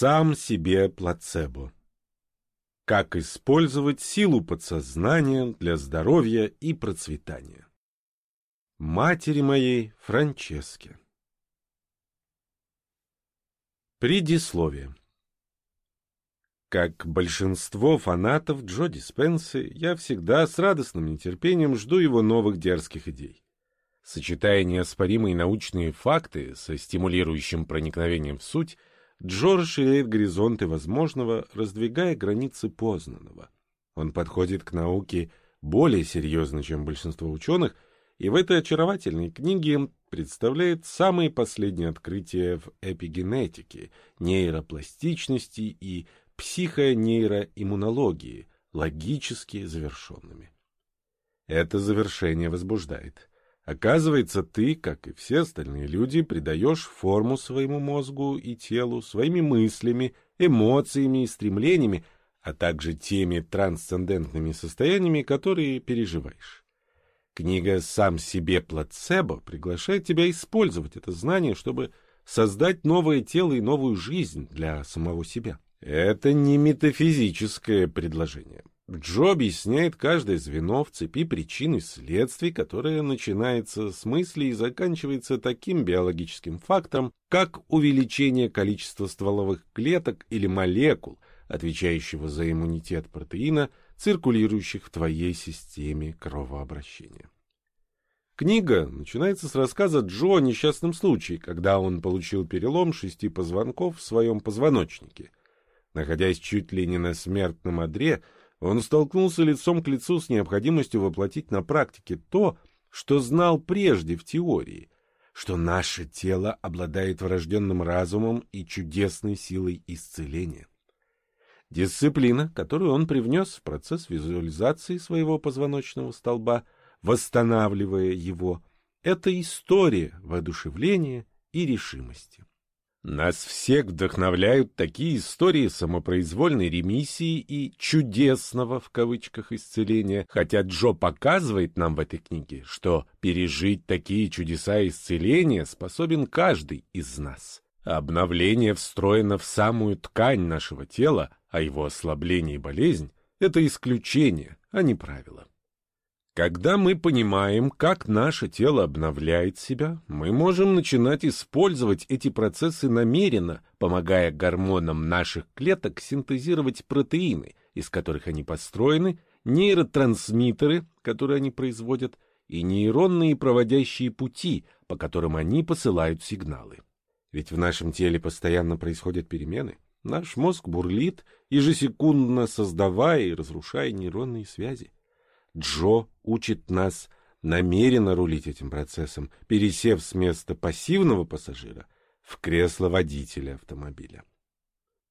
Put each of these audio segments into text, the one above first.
Сам себе плацебо. Как использовать силу подсознания для здоровья и процветания. Матери моей Франческе. Предисловие. Как большинство фанатов Джо Диспенсы, я всегда с радостным нетерпением жду его новых дерзких идей. Сочетая неоспоримые научные факты со стимулирующим проникновением в суть – Джо расширяет горизонты возможного, раздвигая границы познанного. Он подходит к науке более серьезно, чем большинство ученых, и в этой очаровательной книге представляет самые последние открытия в эпигенетике, нейропластичности и психонейроиммунологии, логически завершенными. Это завершение возбуждает. Оказывается, ты, как и все остальные люди, придаешь форму своему мозгу и телу своими мыслями, эмоциями и стремлениями, а также теми трансцендентными состояниями, которые переживаешь. Книга «Сам себе плацебо» приглашает тебя использовать это знание, чтобы создать новое тело и новую жизнь для самого себя. Это не метафизическое предложение. Джо объясняет каждое звено в цепи причин и следствий, которое начинается с мысли и заканчивается таким биологическим фактом, как увеличение количества стволовых клеток или молекул, отвечающего за иммунитет протеина, циркулирующих в твоей системе кровообращения. Книга начинается с рассказа Джо о несчастном случае, когда он получил перелом шести позвонков в своем позвоночнике. Находясь чуть ли не на смертном одре, он столкнулся лицом к лицу с необходимостью воплотить на практике то, что знал прежде в теории, что наше тело обладает врожденным разумом и чудесной силой исцеления. Дисциплина, которую он привнес в процесс визуализации своего позвоночного столба, восстанавливая его, это история воодушевления и решимости. Нас всех вдохновляют такие истории самопроизвольной ремиссии и «чудесного» в кавычках исцеления, хотя Джо показывает нам в этой книге, что пережить такие чудеса исцеления способен каждый из нас. Обновление встроено в самую ткань нашего тела, а его ослабление и болезнь — это исключение, а не правило. Когда мы понимаем, как наше тело обновляет себя, мы можем начинать использовать эти процессы намеренно, помогая гормонам наших клеток синтезировать протеины, из которых они построены, нейротрансмиттеры, которые они производят, и нейронные проводящие пути, по которым они посылают сигналы. Ведь в нашем теле постоянно происходят перемены. Наш мозг бурлит, ежесекундно создавая и разрушая нейронные связи. Джо учит нас намеренно рулить этим процессом, пересев с места пассивного пассажира в кресло водителя автомобиля.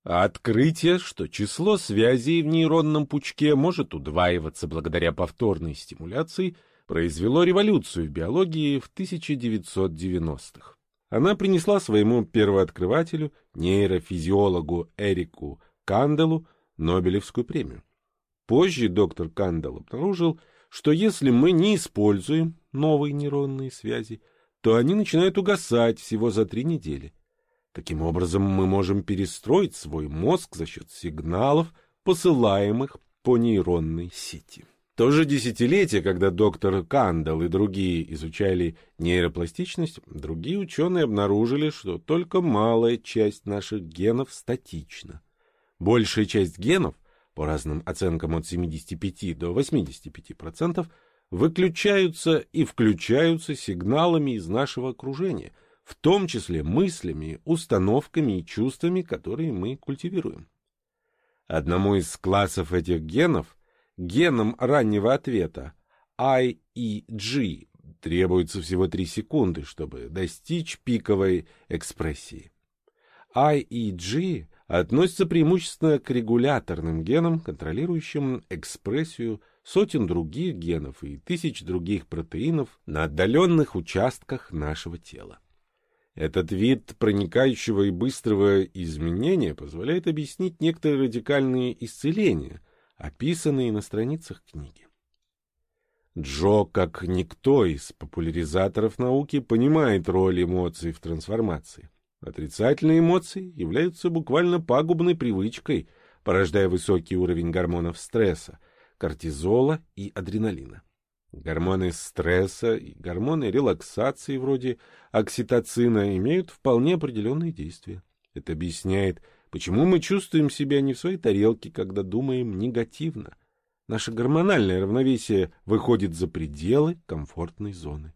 А открытие, что число связей в нейронном пучке может удваиваться благодаря повторной стимуляции, произвело революцию в биологии в 1990-х. Она принесла своему первооткрывателю, нейрофизиологу Эрику Канделу, Нобелевскую премию. Позже доктор Кандал обнаружил, что если мы не используем новые нейронные связи, то они начинают угасать всего за три недели. Таким образом, мы можем перестроить свой мозг за счет сигналов, посылаемых по нейронной сети. То же десятилетие, когда доктор Кандал и другие изучали нейропластичность, другие ученые обнаружили, что только малая часть наших генов статична. Большая часть генов — по разным оценкам от 75 до 85%, выключаются и включаются сигналами из нашего окружения, в том числе мыслями, установками и чувствами, которые мы культивируем. Одному из классов этих генов, геном раннего ответа, IEG, требуется всего 3 секунды, чтобы достичь пиковой экспрессии. IEG относится преимущественно к регуляторным генам, контролирующим экспрессию сотен других генов и тысяч других протеинов на отдаленных участках нашего тела. Этот вид проникающего и быстрого изменения позволяет объяснить некоторые радикальные исцеления, описанные на страницах книги. Джо, как никто из популяризаторов науки, понимает роль эмоций в трансформации. Отрицательные эмоции являются буквально пагубной привычкой, порождая высокий уровень гормонов стресса, кортизола и адреналина. Гормоны стресса и гормоны релаксации вроде окситоцина имеют вполне определенные действия. Это объясняет, почему мы чувствуем себя не в своей тарелке, когда думаем негативно. Наше гормональное равновесие выходит за пределы комфортной зоны.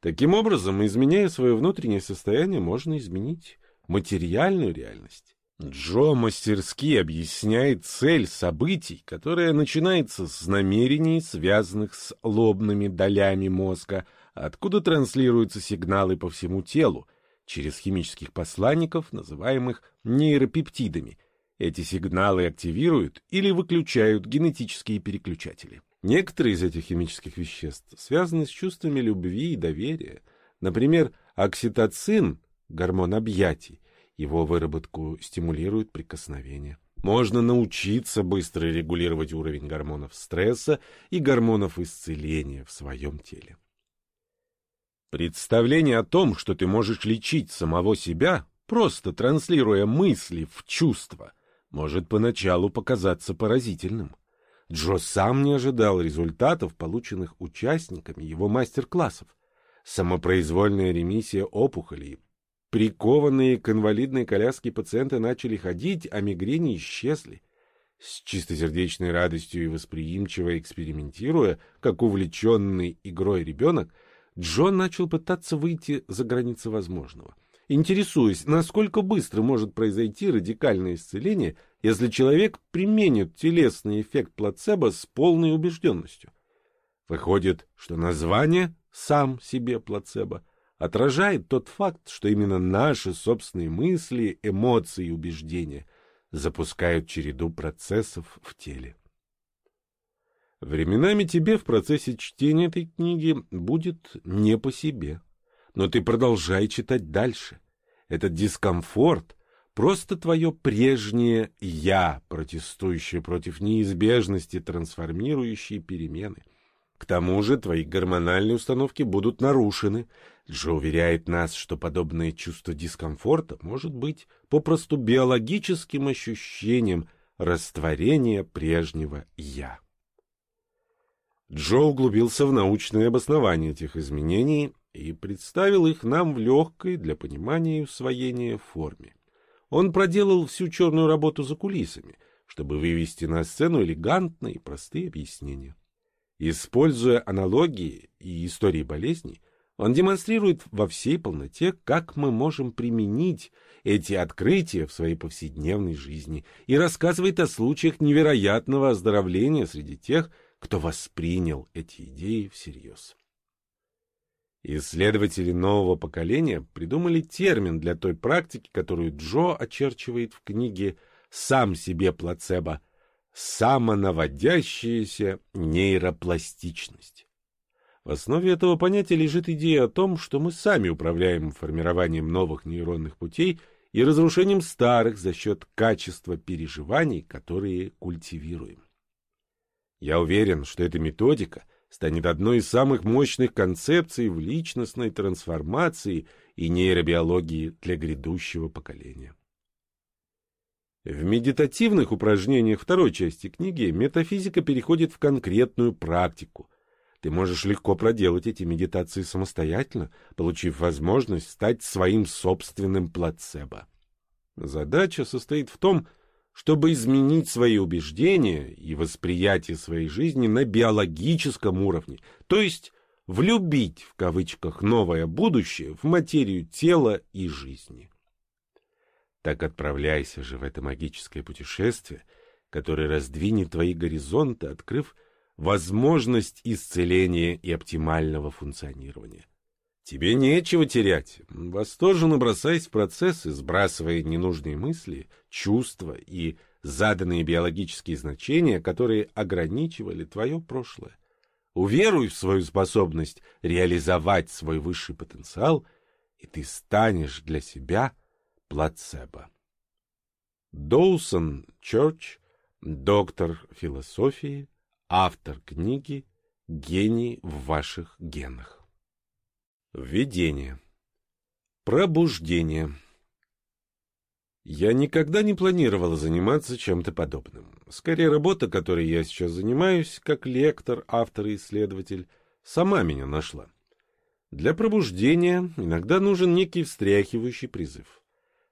Таким образом, изменяя свое внутреннее состояние, можно изменить материальную реальность. Джо мастерски объясняет цель событий, которая начинается с намерений, связанных с лобными долями мозга, откуда транслируются сигналы по всему телу, через химических посланников, называемых нейропептидами. Эти сигналы активируют или выключают генетические переключатели. Некоторые из этих химических веществ связаны с чувствами любви и доверия. Например, окситоцин, гормон объятий, его выработку стимулирует прикосновение. Можно научиться быстро регулировать уровень гормонов стресса и гормонов исцеления в своем теле. Представление о том, что ты можешь лечить самого себя, просто транслируя мысли в чувства, может поначалу показаться поразительным. Джо сам не ожидал результатов, полученных участниками его мастер-классов. Самопроизвольная ремиссия опухолей, Прикованные к инвалидной коляске пациенты начали ходить, а мигрени исчезли. С чистосердечной радостью и восприимчиво экспериментируя, как увлеченный игрой ребенок, Джон начал пытаться выйти за границы возможного, интересуясь, насколько быстро может произойти радикальное исцеление, если человек применит телесный эффект плацебо с полной убежденностью. Выходит, что название «сам себе плацебо» отражает тот факт, что именно наши собственные мысли, эмоции и убеждения запускают череду процессов в теле. Временами тебе в процессе чтения этой книги будет не по себе, но ты продолжай читать дальше. Этот дискомфорт — просто твое прежнее «я», протестующее против неизбежности трансформирующей перемены. К тому же твои гормональные установки будут нарушены. Джо уверяет нас, что подобное чувство дискомфорта может быть попросту биологическим ощущением растворения прежнего «я». Джо углубился в научное обоснование этих изменений и представил их нам в легкой для понимания и усвоения форме. Он проделал всю черную работу за кулисами, чтобы вывести на сцену элегантные и простые объяснения. Используя аналогии и истории болезней, он демонстрирует во всей полноте, как мы можем применить эти открытия в своей повседневной жизни и рассказывает о случаях невероятного оздоровления среди тех, кто воспринял эти идеи всерьез. Исследователи нового поколения придумали термин для той практики, которую Джо очерчивает в книге «Сам себе плацебо» самонаводящаяся нейропластичность. В основе этого понятия лежит идея о том, что мы сами управляем формированием новых нейронных путей и разрушением старых за счет качества переживаний, которые культивируем. Я уверен, что эта методика станет одной из самых мощных концепций в личностной трансформации и нейробиологии для грядущего поколения. В медитативных упражнениях второй части книги метафизика переходит в конкретную практику. Ты можешь легко проделать эти медитации самостоятельно, получив возможность стать своим собственным плацебо. Задача состоит в том, чтобы изменить свои убеждения и восприятие своей жизни на биологическом уровне, то есть влюбить в кавычках новое будущее в материю тела и жизни. Так отправляйся же в это магическое путешествие, которое раздвинет твои горизонты, открыв возможность исцеления и оптимального функционирования. Тебе нечего терять. Восторженно бросаясь в процесс сбрасывая ненужные мысли, чувства и заданные биологические значения, которые ограничивали твое прошлое. Уверуй в свою способность реализовать свой высший потенциал, и ты станешь для себя плацебо. Доусон Чорч, доктор философии, автор книги «Гений в ваших генах». Введение. Пробуждение. Я никогда не планировал заниматься чем-то подобным. Скорее, работа, которой я сейчас занимаюсь, как лектор, автор и исследователь, сама меня нашла. Для пробуждения иногда нужен некий встряхивающий призыв.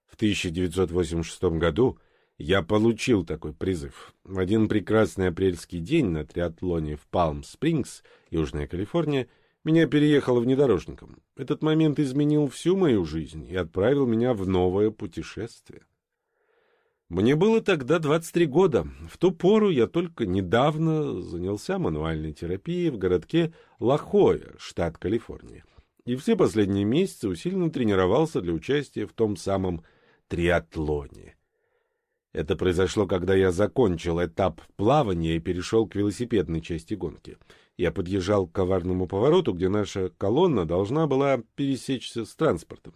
В 1986 году я получил такой призыв. В один прекрасный апрельский день на триатлоне в Палм-Спрингс, Южная Калифорния, меня переехало внедорожником. Этот момент изменил всю мою жизнь и отправил меня в новое путешествие. Мне было тогда 23 года. В ту пору я только недавно занялся мануальной терапией в городке Лахоя, штат Калифорния. И все последние месяцы усиленно тренировался для участия в том самом триатлоне. Это произошло, когда я закончил этап плавания и перешел к велосипедной части гонки. Я подъезжал к коварному повороту, где наша колонна должна была пересечься с транспортом.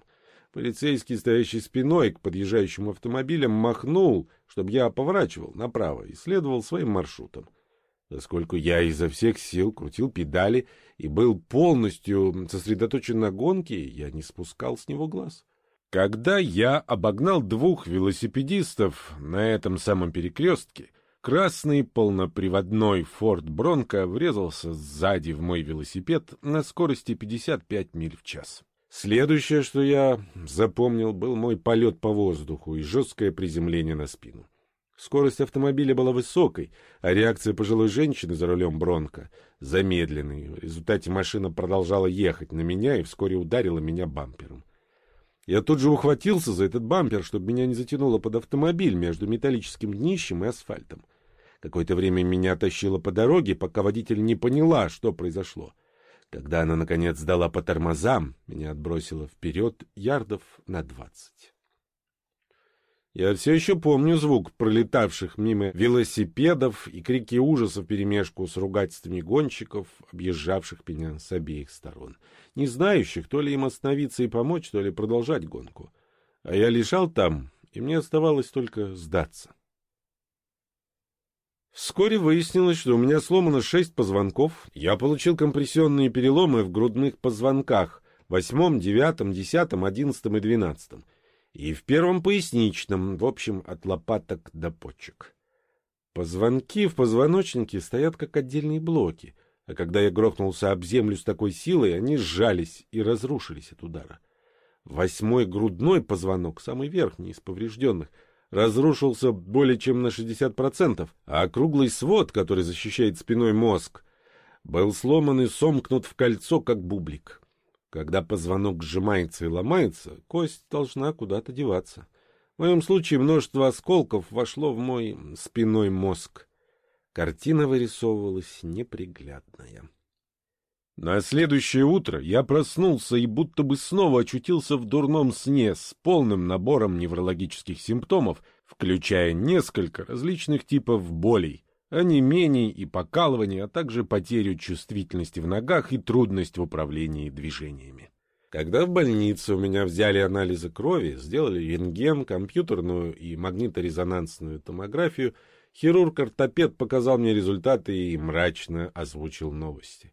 Полицейский, стоящий спиной к подъезжающим автомобилям, махнул, чтобы я поворачивал направо и следовал своим маршрутом. Поскольку я изо всех сил крутил педали и был полностью сосредоточен на гонке, я не спускал с него глаз. Когда я обогнал двух велосипедистов на этом самом перекрестке — Красный полноприводной Форд Бронко врезался сзади в мой велосипед на скорости 55 миль в час. Следующее, что я запомнил, был мой полет по воздуху и жесткое приземление на спину. Скорость автомобиля была высокой, а реакция пожилой женщины за рулем Бронко замедленной. В результате машина продолжала ехать на меня и вскоре ударила меня бампером. Я тут же ухватился за этот бампер, чтобы меня не затянуло под автомобиль между металлическим днищем и асфальтом. Какое-то время меня тащило по дороге, пока водитель не поняла, что произошло. Когда она, наконец, дала по тормозам, меня отбросило вперед ярдов на двадцать. Я все еще помню звук пролетавших мимо велосипедов и крики ужаса вперемешку с ругательствами гонщиков, объезжавших меня с обеих сторон, не знающих, то ли им остановиться и помочь, то ли продолжать гонку. А я лежал там, и мне оставалось только сдаться. Вскоре выяснилось, что у меня сломано шесть позвонков. Я получил компрессионные переломы в грудных позвонках, восьмом, девятом, десятом, одиннадцатом и двенадцатом. И в первом поясничном, в общем, от лопаток до почек. Позвонки в позвоночнике стоят как отдельные блоки, а когда я грохнулся об землю с такой силой, они сжались и разрушились от удара. Восьмой грудной позвонок, самый верхний из поврежденных — разрушился более чем на 60%, а круглый свод, который защищает спиной мозг, был сломан и сомкнут в кольцо, как бублик. Когда позвонок сжимается и ломается, кость должна куда-то деваться. В моем случае множество осколков вошло в мой спиной мозг. Картина вырисовывалась неприглядная. На следующее утро я проснулся и будто бы снова очутился в дурном сне с полным набором неврологических симптомов, включая несколько различных типов болей, онемений и покалываний, а также потерю чувствительности в ногах и трудность в управлении движениями. Когда в больнице у меня взяли анализы крови, сделали рентген, компьютерную и магниторезонансную томографию, хирург-ортопед показал мне результаты и мрачно озвучил новости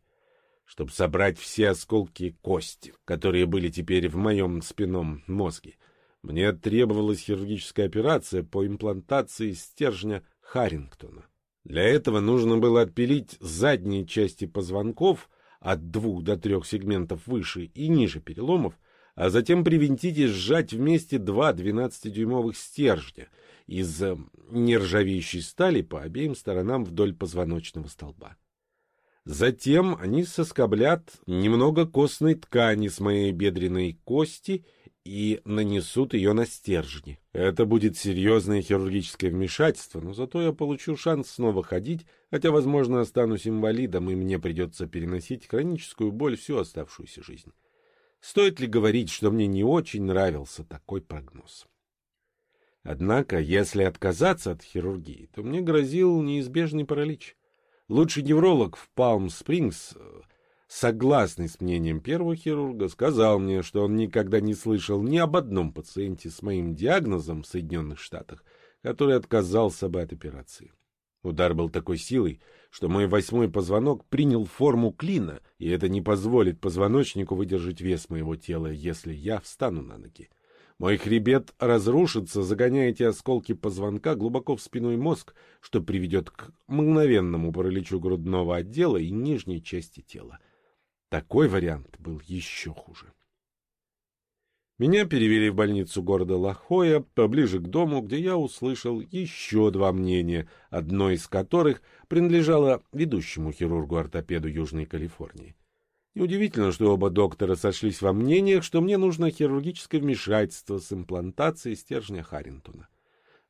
чтобы собрать все осколки кости, которые были теперь в моем спинном мозге. Мне требовалась хирургическая операция по имплантации стержня Харрингтона. Для этого нужно было отпилить задние части позвонков от двух до трех сегментов выше и ниже переломов, а затем привинтить и сжать вместе два 12-дюймовых стержня из нержавеющей стали по обеим сторонам вдоль позвоночного столба. Затем они соскоблят немного костной ткани с моей бедренной кости и нанесут ее на стержни. Это будет серьезное хирургическое вмешательство, но зато я получу шанс снова ходить, хотя, возможно, останусь инвалидом, и мне придется переносить хроническую боль всю оставшуюся жизнь. Стоит ли говорить, что мне не очень нравился такой прогноз? Однако, если отказаться от хирургии, то мне грозил неизбежный паралич. Лучший невролог в Палм-Спрингс, согласный с мнением первого хирурга, сказал мне, что он никогда не слышал ни об одном пациенте с моим диагнозом в Соединенных Штатах, который отказался бы от операции. Удар был такой силой, что мой восьмой позвонок принял форму клина, и это не позволит позвоночнику выдержать вес моего тела, если я встану на ноги. Мой хребет разрушится, загоняя эти осколки позвонка глубоко в спиной мозг, что приведет к мгновенному параличу грудного отдела и нижней части тела. Такой вариант был еще хуже. Меня перевели в больницу города Лахоя, поближе к дому, где я услышал еще два мнения, одно из которых принадлежало ведущему хирургу-ортопеду Южной Калифорнии. Неудивительно, что оба доктора сошлись во мнениях, что мне нужно хирургическое вмешательство с имплантацией стержня Харрингтона.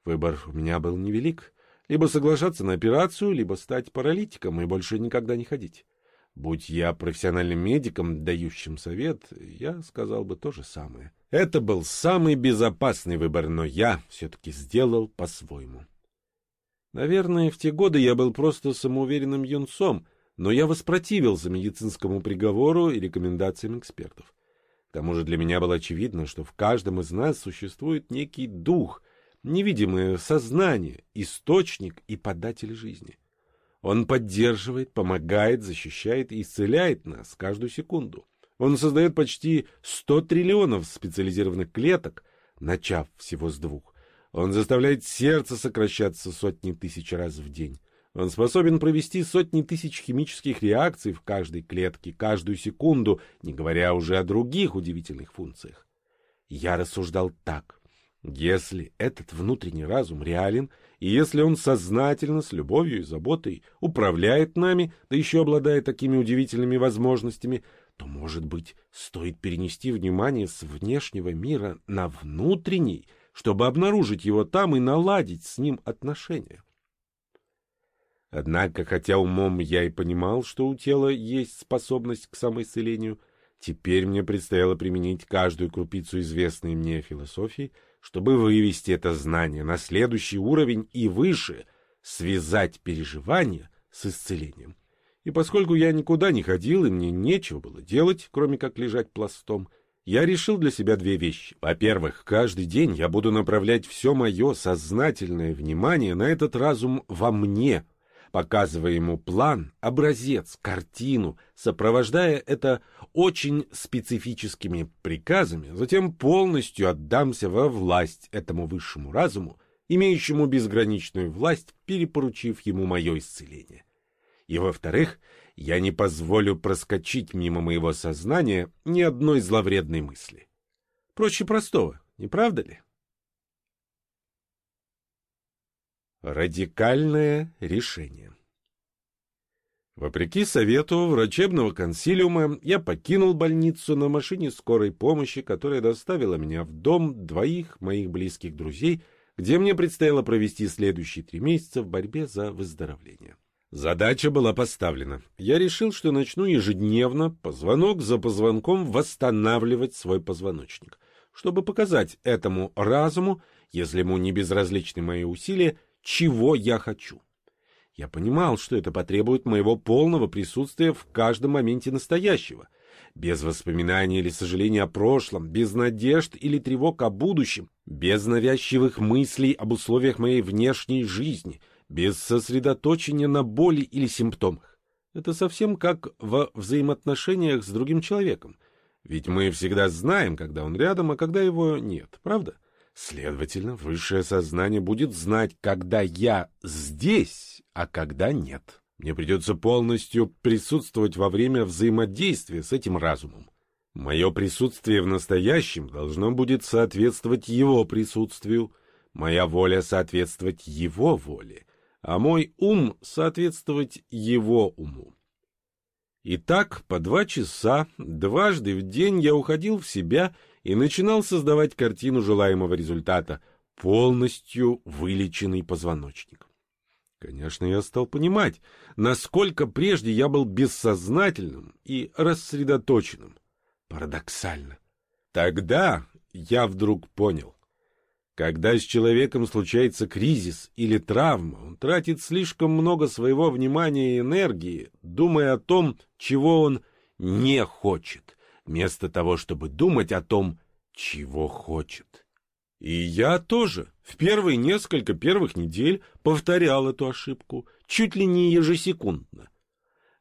Выбор у меня был невелик. Либо соглашаться на операцию, либо стать паралитиком и больше никогда не ходить. Будь я профессиональным медиком, дающим совет, я сказал бы то же самое. Это был самый безопасный выбор, но я все-таки сделал по-своему. Наверное, в те годы я был просто самоуверенным юнцом — но я воспротивился медицинскому приговору и рекомендациям экспертов. К тому же для меня было очевидно, что в каждом из нас существует некий дух, невидимое сознание, источник и податель жизни. Он поддерживает, помогает, защищает и исцеляет нас каждую секунду. Он создает почти 100 триллионов специализированных клеток, начав всего с двух. Он заставляет сердце сокращаться сотни тысяч раз в день. Он способен провести сотни тысяч химических реакций в каждой клетке, каждую секунду, не говоря уже о других удивительных функциях. Я рассуждал так. Если этот внутренний разум реален, и если он сознательно, с любовью и заботой управляет нами, да еще обладает такими удивительными возможностями, то, может быть, стоит перенести внимание с внешнего мира на внутренний, чтобы обнаружить его там и наладить с ним отношения. Однако, хотя умом я и понимал, что у тела есть способность к самоисцелению, теперь мне предстояло применить каждую крупицу известной мне философии, чтобы вывести это знание на следующий уровень и выше, связать переживания с исцелением. И поскольку я никуда не ходил и мне нечего было делать, кроме как лежать пластом, я решил для себя две вещи. Во-первых, каждый день я буду направлять все мое сознательное внимание на этот разум во мне — показывая ему план, образец, картину, сопровождая это очень специфическими приказами, затем полностью отдамся во власть этому высшему разуму, имеющему безграничную власть, перепоручив ему мое исцеление. И, во-вторых, я не позволю проскочить мимо моего сознания ни одной зловредной мысли. Проще простого, не правда ли? Радикальное решение. Вопреки совету врачебного консилиума, я покинул больницу на машине скорой помощи, которая доставила меня в дом двоих моих близких друзей, где мне предстояло провести следующие три месяца в борьбе за выздоровление. Задача была поставлена. Я решил, что начну ежедневно, позвонок за позвонком, восстанавливать свой позвоночник, чтобы показать этому разуму, если ему не безразличны мои усилия, чего я хочу. Я понимал, что это потребует моего полного присутствия в каждом моменте настоящего, без воспоминаний или сожаления о прошлом, без надежд или тревог о будущем, без навязчивых мыслей об условиях моей внешней жизни, без сосредоточения на боли или симптомах. Это совсем как во взаимоотношениях с другим человеком. Ведь мы всегда знаем, когда он рядом, а когда его нет, правда? — Следовательно, высшее сознание будет знать, когда я здесь, а когда нет. Мне придется полностью присутствовать во время взаимодействия с этим разумом. Мое присутствие в настоящем должно будет соответствовать его присутствию, моя воля соответствовать его воле, а мой ум соответствовать его уму. И так по два часа, дважды в день я уходил в себя и начинал создавать картину желаемого результата, полностью вылеченный позвоночник. Конечно, я стал понимать, насколько прежде я был бессознательным и рассредоточенным. Парадоксально. Тогда я вдруг понял. Когда с человеком случается кризис или травма, он тратит слишком много своего внимания и энергии, думая о том, чего он не хочет, вместо того, чтобы думать о том, чего хочет. И я тоже в первые несколько первых недель повторял эту ошибку, чуть ли не ежесекундно.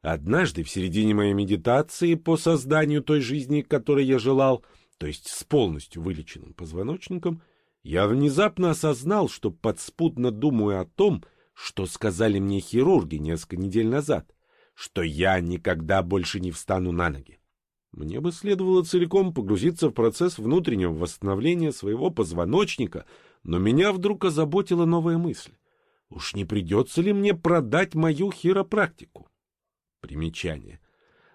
Однажды в середине моей медитации по созданию той жизни, которой я желал, то есть с полностью вылеченным позвоночником, я внезапно осознал, что подспудно думаю о том, что сказали мне хирурги несколько недель назад, что я никогда больше не встану на ноги. Мне бы следовало целиком погрузиться в процесс внутреннего восстановления своего позвоночника, но меня вдруг озаботила новая мысль. Уж не придется ли мне продать мою хиропрактику? Примечание.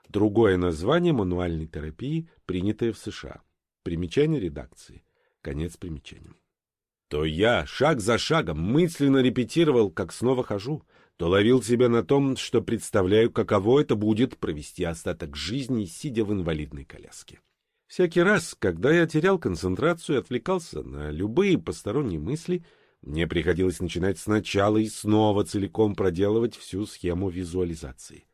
Другое название мануальной терапии, принятое в США. Примечание редакции. Конец примечания. То я шаг за шагом мысленно репетировал, как снова хожу, то ловил себя на том, что представляю, каково это будет провести остаток жизни, сидя в инвалидной коляске. Всякий раз, когда я терял концентрацию и отвлекался на любые посторонние мысли, мне приходилось начинать сначала и снова целиком проделывать всю схему визуализации.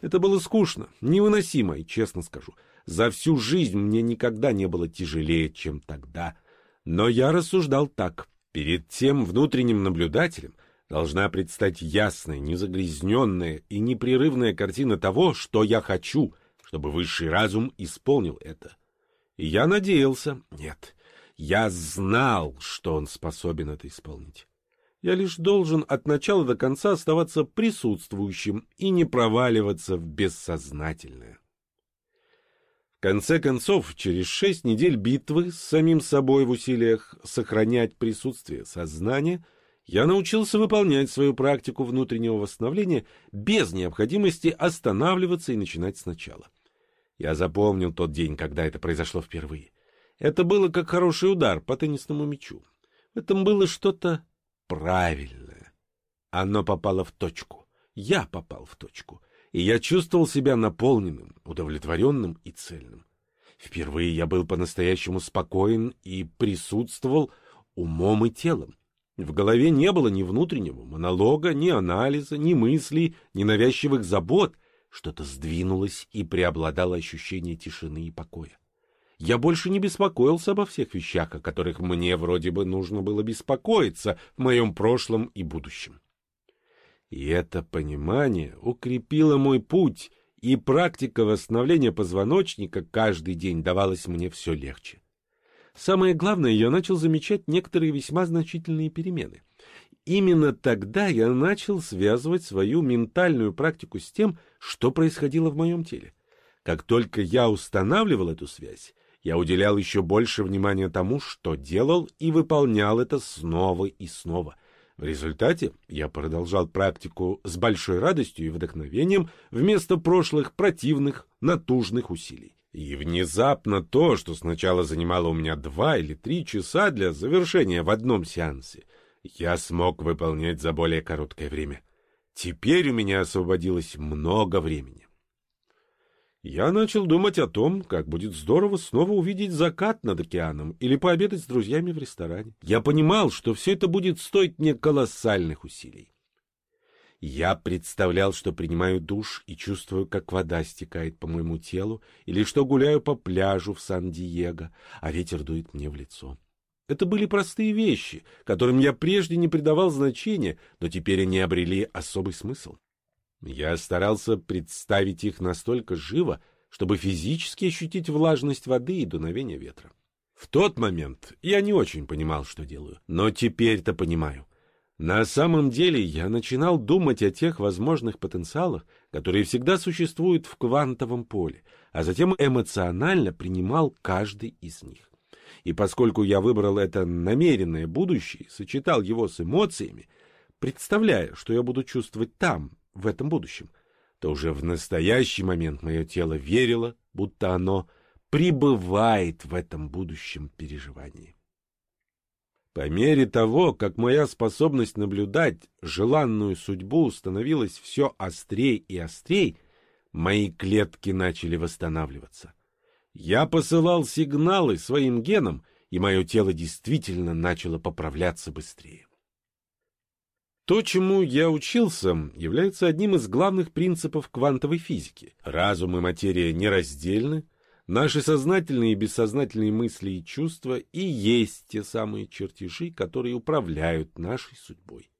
Это было скучно, невыносимо, и, честно скажу, за всю жизнь мне никогда не было тяжелее, чем тогда. Но я рассуждал так. Перед тем внутренним наблюдателем должна предстать ясная, незагрязненная и непрерывная картина того, что я хочу, чтобы высший разум исполнил это. И я надеялся, нет, я знал, что он способен это исполнить. Я лишь должен от начала до конца оставаться присутствующим и не проваливаться в бессознательное. В конце концов, через шесть недель битвы с самим собой в усилиях сохранять присутствие сознания, я научился выполнять свою практику внутреннего восстановления без необходимости останавливаться и начинать сначала. Я запомнил тот день, когда это произошло впервые. Это было как хороший удар по теннисному мячу. В этом было что-то правильное. Оно попало в точку. Я попал в точку. И я чувствовал себя наполненным, удовлетворенным и цельным. Впервые я был по-настоящему спокоен и присутствовал умом и телом. В голове не было ни внутреннего монолога, ни анализа, ни мыслей, ни навязчивых забот. Что-то сдвинулось и преобладало ощущение тишины и покоя. Я больше не беспокоился обо всех вещах, о которых мне вроде бы нужно было беспокоиться в моем прошлом и будущем. И это понимание укрепило мой путь, и практика восстановления позвоночника каждый день давалась мне все легче. Самое главное, я начал замечать некоторые весьма значительные перемены. Именно тогда я начал связывать свою ментальную практику с тем, что происходило в моем теле. Как только я устанавливал эту связь, я уделял еще больше внимания тому, что делал, и выполнял это снова и снова. В результате я продолжал практику с большой радостью и вдохновением вместо прошлых противных, натужных усилий. И внезапно то, что сначала занимало у меня два или три часа для завершения в одном сеансе, я смог выполнять за более короткое время. Теперь у меня освободилось много времени. Я начал думать о том, как будет здорово снова увидеть закат над океаном или пообедать с друзьями в ресторане. Я понимал, что все это будет стоить мне колоссальных усилий. Я представлял, что принимаю душ и чувствую, как вода стекает по моему телу, или что гуляю по пляжу в Сан-Диего, а ветер дует мне в лицо. Это были простые вещи, которым я прежде не придавал значения, но теперь они обрели особый смысл. Я старался представить их настолько живо, чтобы физически ощутить влажность воды и дуновение ветра. В тот момент я не очень понимал, что делаю, но теперь-то понимаю. На самом деле я начинал думать о тех возможных потенциалах, которые всегда существуют в квантовом поле, а затем эмоционально принимал каждый из них. И поскольку я выбрал это намеренное будущее, сочетал его с эмоциями, представляя, что я буду чувствовать там, в этом будущем, то уже в настоящий момент мое тело верило, будто оно пребывает в этом будущем переживании. По мере того, как моя способность наблюдать желанную судьбу становилась все острей и острей, мои клетки начали восстанавливаться. Я посылал сигналы своим генам, и мое тело действительно начало поправляться быстрее. То, чему я учился, является одним из главных принципов квантовой физики. Разум и материя нераздельны, наши сознательные и бессознательные мысли и чувства и есть те самые чертежи, которые управляют нашей судьбой.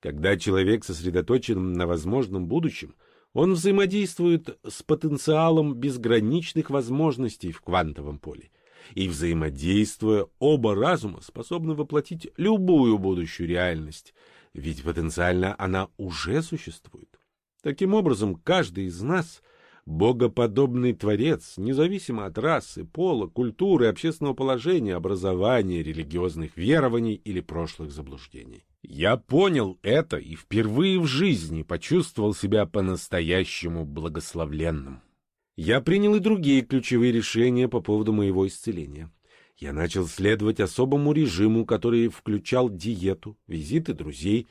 Когда человек сосредоточен на возможном будущем, он взаимодействует с потенциалом безграничных возможностей в квантовом поле. и взаимодействуя, оба разума способны воплотить любую будущую реальность, ведь потенциально она уже существует. Таким образом, каждый из нас — богоподобный творец, независимо от расы, пола, культуры, общественного положения, образования, религиозных верований или прошлых заблуждений. Я понял это и впервые в жизни почувствовал себя по-настоящему благословленным. Я принял и другие ключевые решения по поводу моего исцеления. Я начал следовать особому режиму, который включал диету, визиты друзей,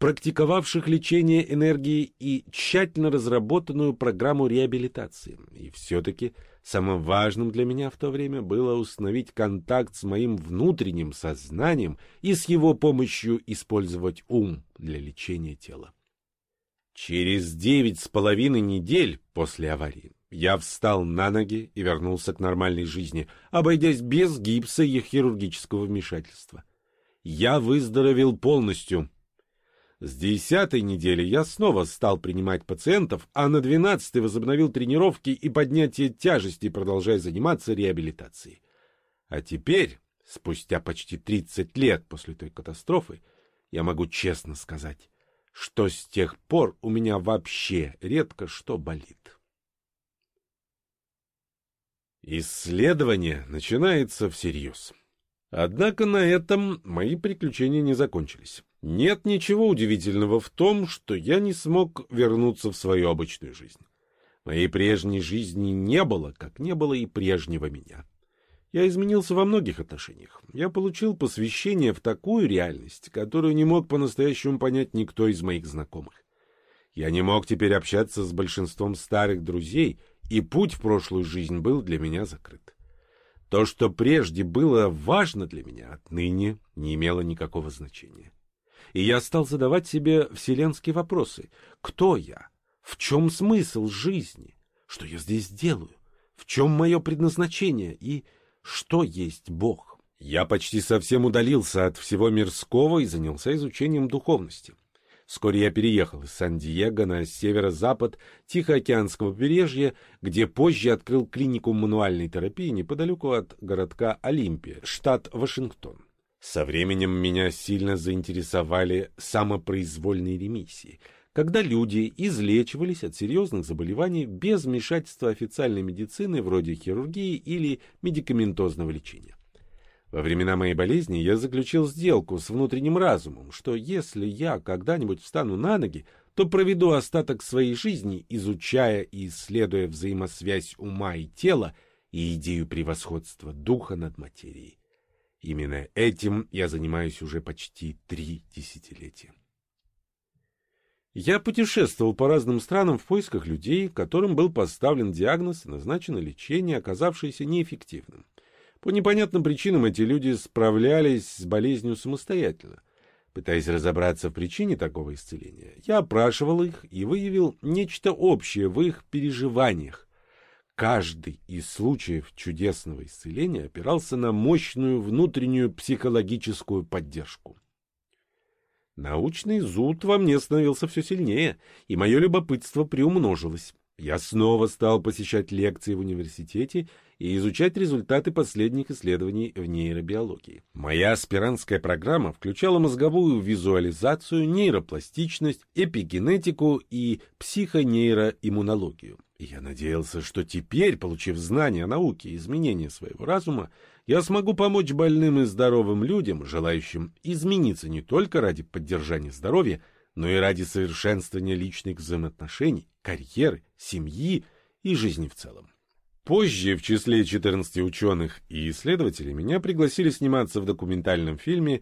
практиковавших лечение энергии и тщательно разработанную программу реабилитации. И все-таки самым важным для меня в то время было установить контакт с моим внутренним сознанием и с его помощью использовать ум для лечения тела. Через девять с половиной недель после аварии я встал на ноги и вернулся к нормальной жизни, обойдясь без гипса и хирургического вмешательства. Я выздоровел полностью, с десятой недели я снова стал принимать пациентов, а на двенадцатой возобновил тренировки и поднятие тяжести, продолжая заниматься реабилитацией. А теперь, спустя почти 30 лет после той катастрофы, я могу честно сказать, что с тех пор у меня вообще редко что болит. Исследование начинается всерьез. Однако на этом мои приключения не закончились. Нет ничего удивительного в том, что я не смог вернуться в свою обычную жизнь. Моей прежней жизни не было, как не было и прежнего меня. Я изменился во многих отношениях. Я получил посвящение в такую реальность, которую не мог по-настоящему понять никто из моих знакомых. Я не мог теперь общаться с большинством старых друзей, и путь в прошлую жизнь был для меня закрыт. То, что прежде было важно для меня, отныне не имело никакого значения и я стал задавать себе вселенские вопросы. Кто я? В чем смысл жизни? Что я здесь делаю? В чем мое предназначение? И что есть Бог? Я почти совсем удалился от всего мирского и занялся изучением духовности. Вскоре я переехал из Сан-Диего на северо-запад Тихоокеанского побережья, где позже открыл клинику мануальной терапии неподалеку от городка Олимпия, штат Вашингтон. Со временем меня сильно заинтересовали самопроизвольные ремиссии, когда люди излечивались от серьезных заболеваний без вмешательства официальной медицины вроде хирургии или медикаментозного лечения. Во времена моей болезни я заключил сделку с внутренним разумом, что если я когда-нибудь встану на ноги, то проведу остаток своей жизни, изучая и исследуя взаимосвязь ума и тела и идею превосходства духа над материей. Именно этим я занимаюсь уже почти три десятилетия. Я путешествовал по разным странам в поисках людей, которым был поставлен диагноз и назначено лечение, оказавшееся неэффективным. По непонятным причинам эти люди справлялись с болезнью самостоятельно. Пытаясь разобраться в причине такого исцеления, я опрашивал их и выявил нечто общее в их переживаниях, Каждый из случаев чудесного исцеления опирался на мощную внутреннюю психологическую поддержку. Научный зуд во мне становился все сильнее, и мое любопытство приумножилось. Я снова стал посещать лекции в университете и изучать результаты последних исследований в нейробиологии. Моя аспирантская программа включала мозговую визуализацию, нейропластичность, эпигенетику и психонейроиммунологию. И я надеялся, что теперь, получив знания о науке и изменения своего разума, я смогу помочь больным и здоровым людям, желающим измениться не только ради поддержания здоровья, но и ради совершенствования личных взаимоотношений, карьеры, семьи и жизни в целом. Позже в числе 14 ученых и исследователей меня пригласили сниматься в документальном фильме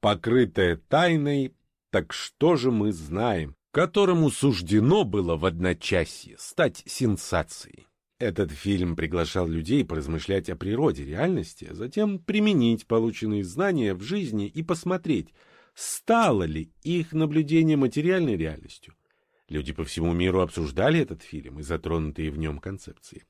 «Покрытая тайной. Так что же мы знаем?», которому суждено было в одночасье стать сенсацией. Этот фильм приглашал людей поразмышлять о природе реальности, а затем применить полученные знания в жизни и посмотреть, стало ли их наблюдение материальной реальностью. Люди по всему миру обсуждали этот фильм и затронутые в нем концепции.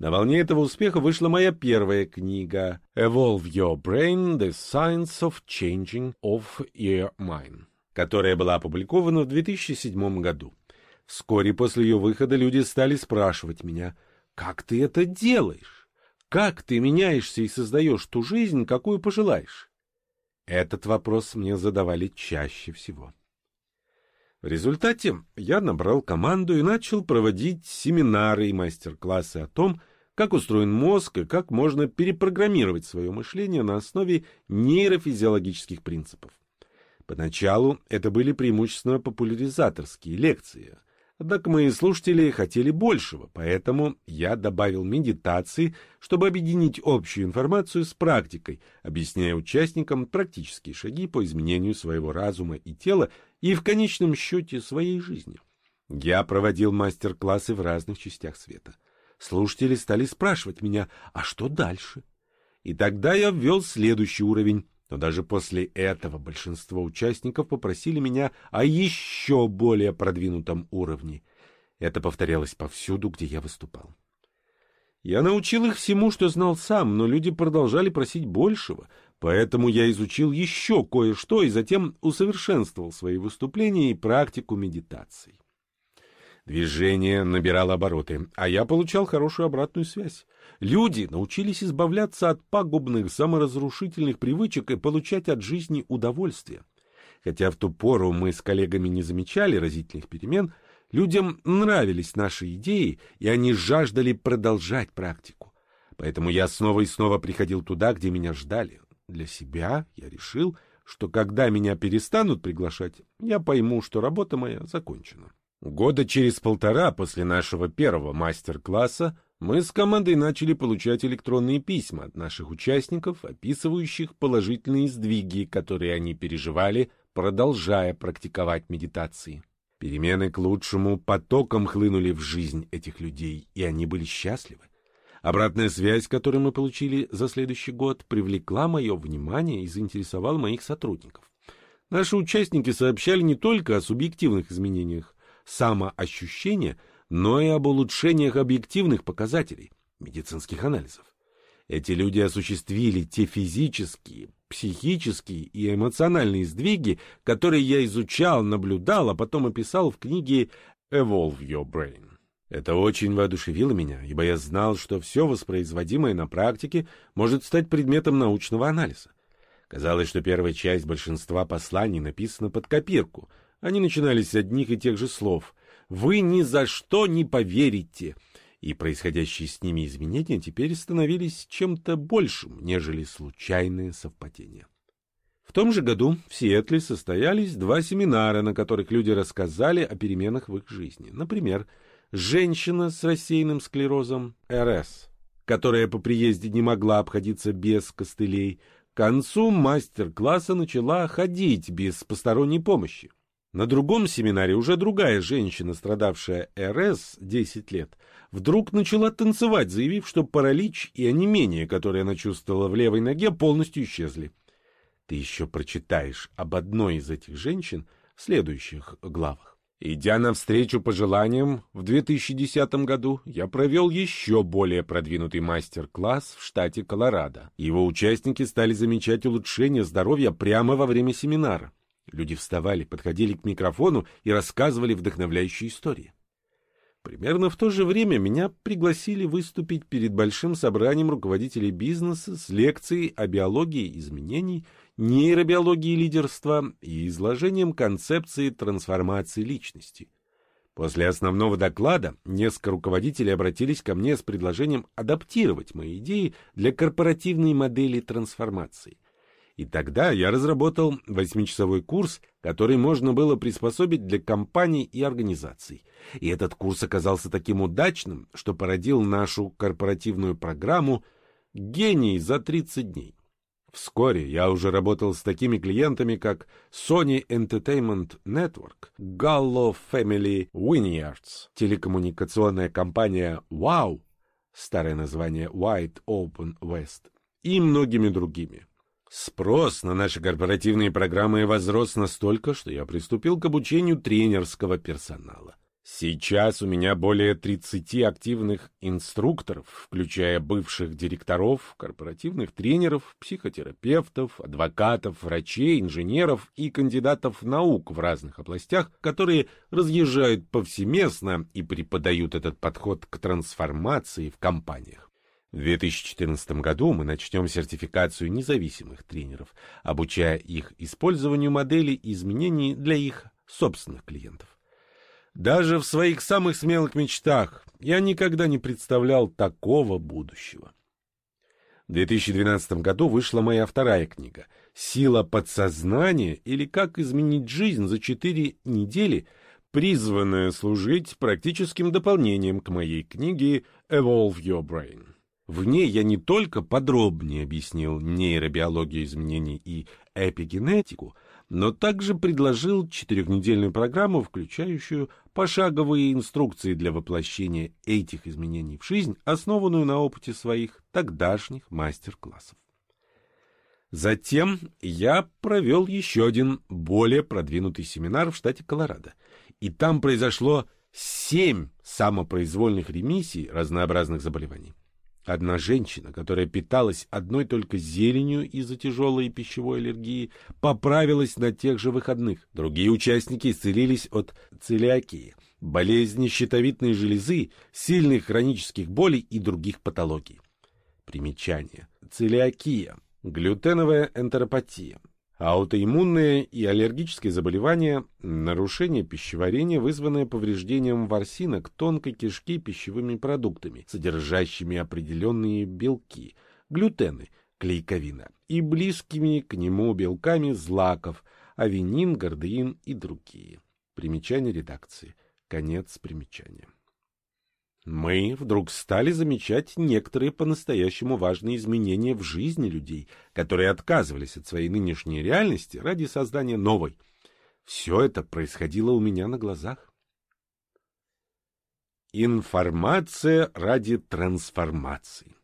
На волне этого успеха вышла моя первая книга «Evolve Your Brain – The Science of Changing of Your Mind», которая была опубликована в 2007 году. Вскоре после ее выхода люди стали спрашивать меня, «Как ты это делаешь? Как ты меняешься и создаешь ту жизнь, какую пожелаешь? Этот вопрос мне задавали чаще всего. В результате я набрал команду и начал проводить семинары и мастер-классы о том, как устроен мозг и как можно перепрограммировать свое мышление на основе нейрофизиологических принципов. Поначалу это были преимущественно популяризаторские лекции, Однако мои слушатели хотели большего, поэтому я добавил медитации, чтобы объединить общую информацию с практикой, объясняя участникам практические шаги по изменению своего разума и тела и в конечном счете своей жизни. Я проводил мастер-классы в разных частях света. Слушатели стали спрашивать меня, а что дальше? И тогда я ввел следующий уровень но даже после этого большинство участников попросили меня о еще более продвинутом уровне. Это повторялось повсюду, где я выступал. Я научил их всему, что знал сам, но люди продолжали просить большего, поэтому я изучил еще кое-что и затем усовершенствовал свои выступления и практику медитаций. Движение набирало обороты, а я получал хорошую обратную связь. Люди научились избавляться от пагубных саморазрушительных привычек и получать от жизни удовольствие. Хотя в ту пору мы с коллегами не замечали разительных перемен, людям нравились наши идеи, и они жаждали продолжать практику. Поэтому я снова и снова приходил туда, где меня ждали. Для себя я решил, что когда меня перестанут приглашать, я пойму, что работа моя закончена. Года через полтора после нашего первого мастер-класса мы с командой начали получать электронные письма от наших участников, описывающих положительные сдвиги, которые они переживали, продолжая практиковать медитации. Перемены к лучшему потоком хлынули в жизнь этих людей, и они были счастливы. Обратная связь, которую мы получили за следующий год, привлекла мое внимание и заинтересовала моих сотрудников. Наши участники сообщали не только о субъективных изменениях, самоощущения, но и об улучшениях объективных показателей, медицинских анализов. Эти люди осуществили те физические, психические и эмоциональные сдвиги, которые я изучал, наблюдал, а потом описал в книге «Evolve Your Brain». Это очень воодушевило меня, ибо я знал, что все воспроизводимое на практике может стать предметом научного анализа. Казалось, что первая часть большинства посланий написана под копирку — они начинались с одних и тех же слов. «Вы ни за что не поверите!» И происходящие с ними изменения теперь становились чем-то большим, нежели случайные совпадения. В том же году в Сиэтле состоялись два семинара, на которых люди рассказали о переменах в их жизни. Например, женщина с рассеянным склерозом РС, которая по приезде не могла обходиться без костылей, к концу мастер-класса начала ходить без посторонней помощи. На другом семинаре уже другая женщина, страдавшая РС 10 лет, вдруг начала танцевать, заявив, что паралич и онемение, которые она чувствовала в левой ноге, полностью исчезли. Ты еще прочитаешь об одной из этих женщин в следующих главах. Идя навстречу пожеланиям, в 2010 году я провел еще более продвинутый мастер-класс в штате Колорадо. Его участники стали замечать улучшение здоровья прямо во время семинара. Люди вставали, подходили к микрофону и рассказывали вдохновляющие истории. Примерно в то же время меня пригласили выступить перед большим собранием руководителей бизнеса с лекцией о биологии изменений, нейробиологии лидерства и изложением концепции трансформации личности. После основного доклада несколько руководителей обратились ко мне с предложением адаптировать мои идеи для корпоративной модели трансформации. И тогда я разработал восьмичасовой курс, который можно было приспособить для компаний и организаций. И этот курс оказался таким удачным, что породил нашу корпоративную программу «Гений за 30 дней». Вскоре я уже работал с такими клиентами, как Sony Entertainment Network, Gallo Family Vineyards, телекоммуникационная компания Wow, старое название White Open West, и многими другими. Спрос на наши корпоративные программы возрос настолько, что я приступил к обучению тренерского персонала. Сейчас у меня более 30 активных инструкторов, включая бывших директоров, корпоративных тренеров, психотерапевтов, адвокатов, врачей, инженеров и кандидатов наук в разных областях, которые разъезжают повсеместно и преподают этот подход к трансформации в компаниях. В 2014 году мы начнем сертификацию независимых тренеров, обучая их использованию моделей изменений для их собственных клиентов. Даже в своих самых смелых мечтах я никогда не представлял такого будущего. В 2012 году вышла моя вторая книга «Сила подсознания» или «Как изменить жизнь за четыре недели», призванная служить практическим дополнением к моей книге «Evolve Your Brain». В ней я не только подробнее объяснил нейробиологию изменений и эпигенетику, но также предложил четырехнедельную программу, включающую пошаговые инструкции для воплощения этих изменений в жизнь, основанную на опыте своих тогдашних мастер-классов. Затем я провел еще один более продвинутый семинар в штате Колорадо, и там произошло семь самопроизвольных ремиссий разнообразных заболеваний. Одна женщина, которая питалась одной только зеленью из-за тяжелой пищевой аллергии, поправилась на тех же выходных. Другие участники исцелились от целиакии, болезни щитовидной железы, сильных хронических болей и других патологий. Примечание. Целиакия. Глютеновая энтеропатия Аутоиммунные и аллергические заболевания, нарушение пищеварения, вызванное повреждением ворсинок тонкой кишки пищевыми продуктами, содержащими определенные белки, глютены, клейковина, и близкими к нему белками злаков, авенин, гордеин и другие. Примечание редакции. Конец примечания мы вдруг стали замечать некоторые по-настоящему важные изменения в жизни людей, которые отказывались от своей нынешней реальности ради создания новой. Все это происходило у меня на глазах. Информация ради трансформации.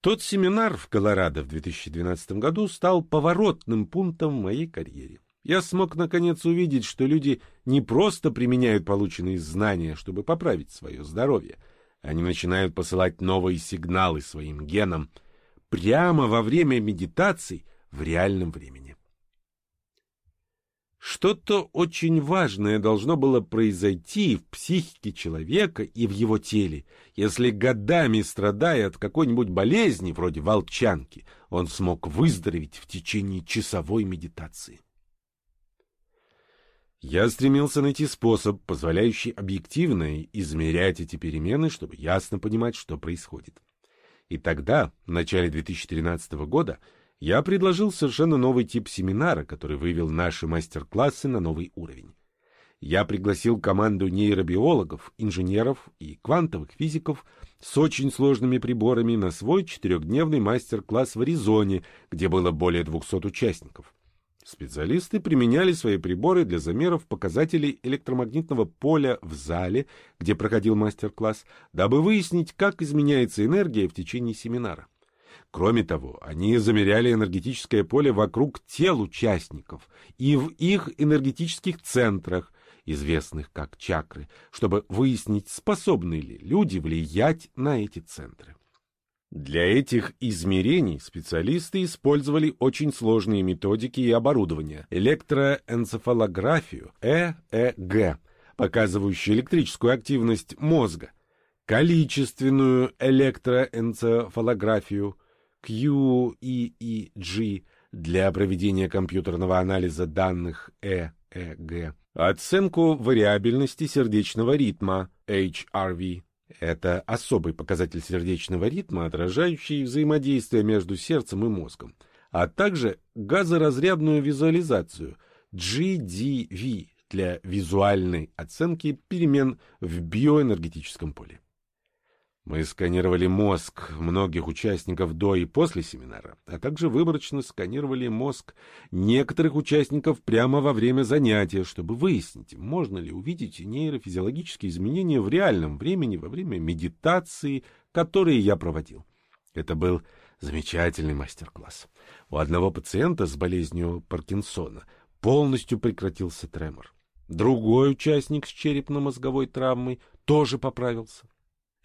Тот семинар в Колорадо в 2012 году стал поворотным пунктом в моей карьере. Я смог наконец увидеть, что люди не просто применяют полученные знания, чтобы поправить свое здоровье. Они начинают посылать новые сигналы своим генам прямо во время медитаций в реальном времени. Что-то очень важное должно было произойти в психике человека и в его теле, если годами страдая от какой-нибудь болезни, вроде волчанки, он смог выздороветь в течение часовой медитации. Я стремился найти способ, позволяющий объективно измерять эти перемены, чтобы ясно понимать, что происходит. И тогда, в начале 2013 года, я предложил совершенно новый тип семинара, который вывел наши мастер-классы на новый уровень. Я пригласил команду нейробиологов, инженеров и квантовых физиков с очень сложными приборами на свой четырехдневный мастер-класс в Аризоне, где было более 200 участников. Специалисты применяли свои приборы для замеров показателей электромагнитного поля в зале, где проходил мастер-класс, дабы выяснить, как изменяется энергия в течение семинара. Кроме того, они замеряли энергетическое поле вокруг тел участников и в их энергетических центрах, известных как чакры, чтобы выяснить, способны ли люди влиять на эти центры. Для этих измерений специалисты использовали очень сложные методики и оборудование. Электроэнцефалографию, ЭЭГ, показывающую электрическую активность мозга, количественную электроэнцефалографию, QEEG, для проведения компьютерного анализа данных ЭЭГ, оценку вариабельности сердечного ритма, HRV, это особый показатель сердечного ритма, отражающий взаимодействие между сердцем и мозгом, а также газоразрядную визуализацию GDV для визуальной оценки перемен в биоэнергетическом поле. Мы сканировали мозг многих участников до и после семинара, а также выборочно сканировали мозг некоторых участников прямо во время занятия, чтобы выяснить, можно ли увидеть нейрофизиологические изменения в реальном времени во время медитации, которые я проводил. Это был замечательный мастер-класс. У одного пациента с болезнью Паркинсона полностью прекратился тремор. Другой участник с черепно-мозговой травмой тоже поправился.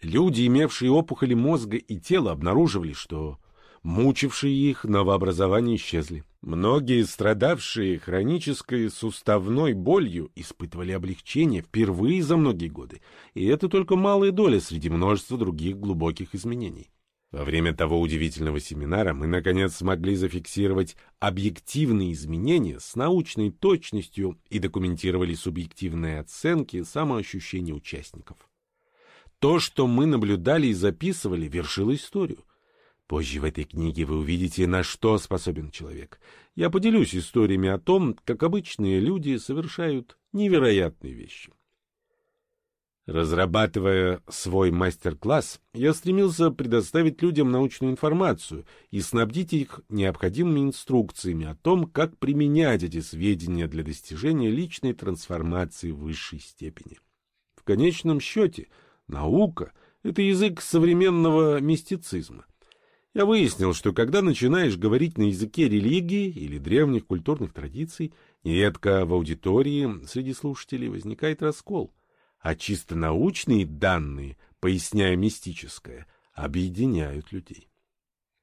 Люди, имевшие опухоли мозга и тела, обнаруживали, что мучившие их новообразования исчезли. Многие, страдавшие хронической суставной болью, испытывали облегчение впервые за многие годы, и это только малая доля среди множества других глубоких изменений. Во время того удивительного семинара мы, наконец, смогли зафиксировать объективные изменения с научной точностью и документировали субъективные оценки самоощущения участников. То, что мы наблюдали и записывали, вершило историю. Позже в этой книге вы увидите, на что способен человек. Я поделюсь историями о том, как обычные люди совершают невероятные вещи. Разрабатывая свой мастер-класс, я стремился предоставить людям научную информацию и снабдить их необходимыми инструкциями о том, как применять эти сведения для достижения личной трансформации высшей степени. В конечном счете, наука — это язык современного мистицизма. Я выяснил, что когда начинаешь говорить на языке религии или древних культурных традиций, нередко в аудитории среди слушателей возникает раскол — а чисто научные данные, поясняя мистическое, объединяют людей.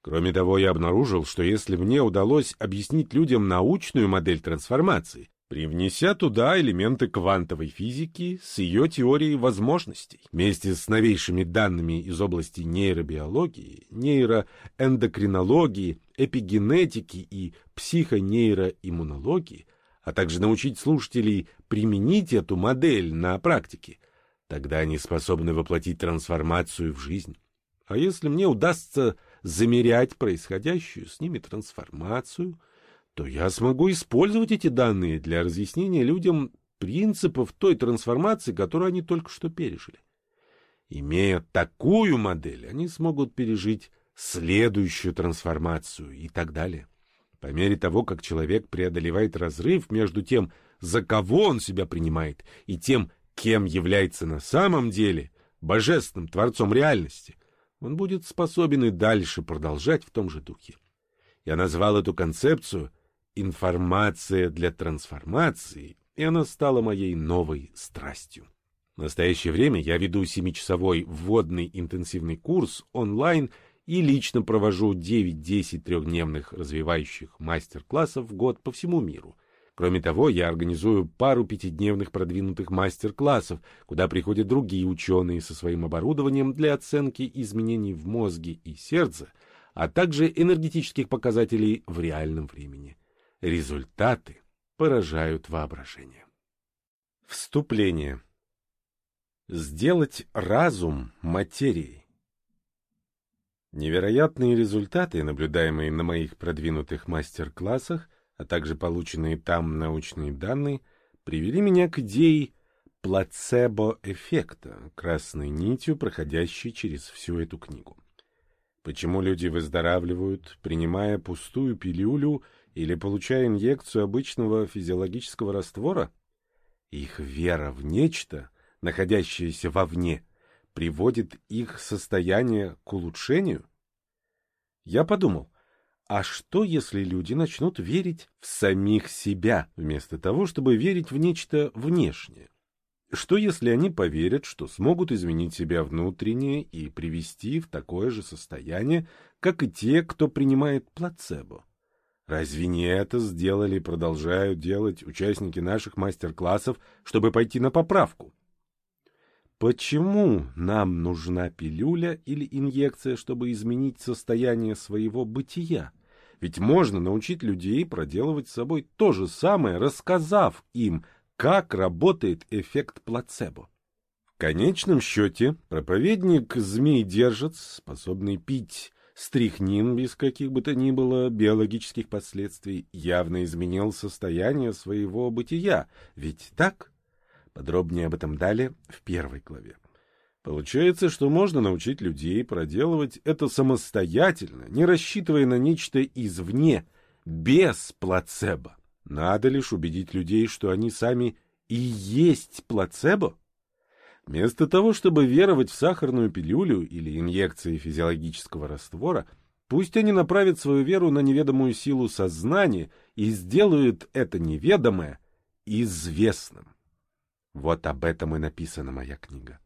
Кроме того, я обнаружил, что если мне удалось объяснить людям научную модель трансформации, привнеся туда элементы квантовой физики с ее теорией возможностей, вместе с новейшими данными из области нейробиологии, нейроэндокринологии, эпигенетики и психонейроиммунологии, а также научить слушателей применить эту модель на практике, тогда они способны воплотить трансформацию в жизнь. А если мне удастся замерять происходящую с ними трансформацию, то я смогу использовать эти данные для разъяснения людям принципов той трансформации, которую они только что пережили. Имея такую модель, они смогут пережить следующую трансформацию и так далее. По мере того, как человек преодолевает разрыв между тем, за кого он себя принимает, и тем, кем является на самом деле, божественным творцом реальности, он будет способен и дальше продолжать в том же духе. Я назвал эту концепцию «информация для трансформации», и она стала моей новой страстью. В настоящее время я веду семичасовой вводный интенсивный курс онлайн и лично провожу 9-10 трехдневных развивающих мастер-классов в год по всему миру. Кроме того, я организую пару пятидневных продвинутых мастер-классов, куда приходят другие ученые со своим оборудованием для оценки изменений в мозге и сердце, а также энергетических показателей в реальном времени. Результаты поражают воображение. Вступление. Сделать разум материей. Невероятные результаты, наблюдаемые на моих продвинутых мастер-классах, а также полученные там научные данные, привели меня к идее плацебо-эффекта, красной нитью, проходящей через всю эту книгу. Почему люди выздоравливают, принимая пустую пилюлю или получая инъекцию обычного физиологического раствора? Их вера в нечто, находящееся вовне, приводит их состояние к улучшению? Я подумал, а что, если люди начнут верить в самих себя, вместо того, чтобы верить в нечто внешнее? Что, если они поверят, что смогут изменить себя внутренне и привести в такое же состояние, как и те, кто принимает плацебо? Разве не это сделали и продолжают делать участники наших мастер-классов, чтобы пойти на поправку? Почему нам нужна пилюля или инъекция, чтобы изменить состояние своего бытия? Ведь можно научить людей проделывать с собой то же самое, рассказав им, как работает эффект плацебо. В конечном счете, проповедник змей-держец, способный пить стрихнин без каких бы то ни было биологических последствий, явно изменил состояние своего бытия. Ведь так? Подробнее об этом далее в первой главе. Получается, что можно научить людей проделывать это самостоятельно, не рассчитывая на нечто извне, без плацебо. Надо лишь убедить людей, что они сами и есть плацебо. Вместо того, чтобы веровать в сахарную пилюлю или инъекции физиологического раствора, пусть они направят свою веру на неведомую силу сознания и сделают это неведомое известным. Вот об этом и написана моя книга.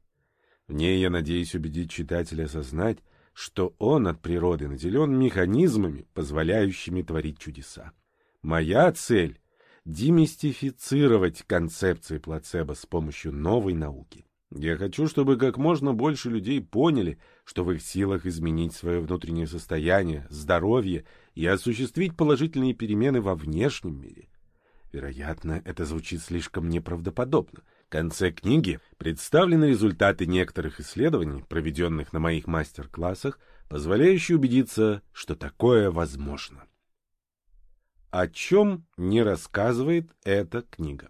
В ней я надеюсь убедить читателя осознать, что он от природы наделен механизмами, позволяющими творить чудеса. Моя цель – демистифицировать концепции плацебо с помощью новой науки. Я хочу, чтобы как можно больше людей поняли, что в их силах изменить свое внутреннее состояние, здоровье и осуществить положительные перемены во внешнем мире. Вероятно, это звучит слишком неправдоподобно. В конце книги представлены результаты некоторых исследований, проведенных на моих мастер-классах, позволяющие убедиться, что такое возможно. О чем не рассказывает эта книга?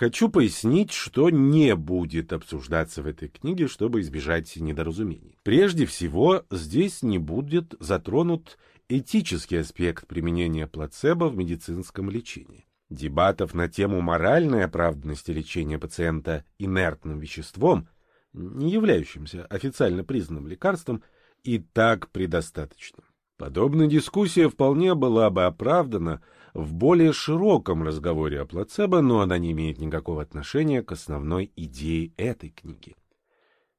Хочу пояснить, что не будет обсуждаться в этой книге, чтобы избежать недоразумений. Прежде всего, здесь не будет затронут этический аспект применения плацебо в медицинском лечении. Дебатов на тему моральной оправданности лечения пациента инертным веществом, не являющимся официально признанным лекарством, и так предостаточно. Подобная дискуссия вполне была бы оправдана, в более широком разговоре о плацебо, но она не имеет никакого отношения к основной идее этой книги.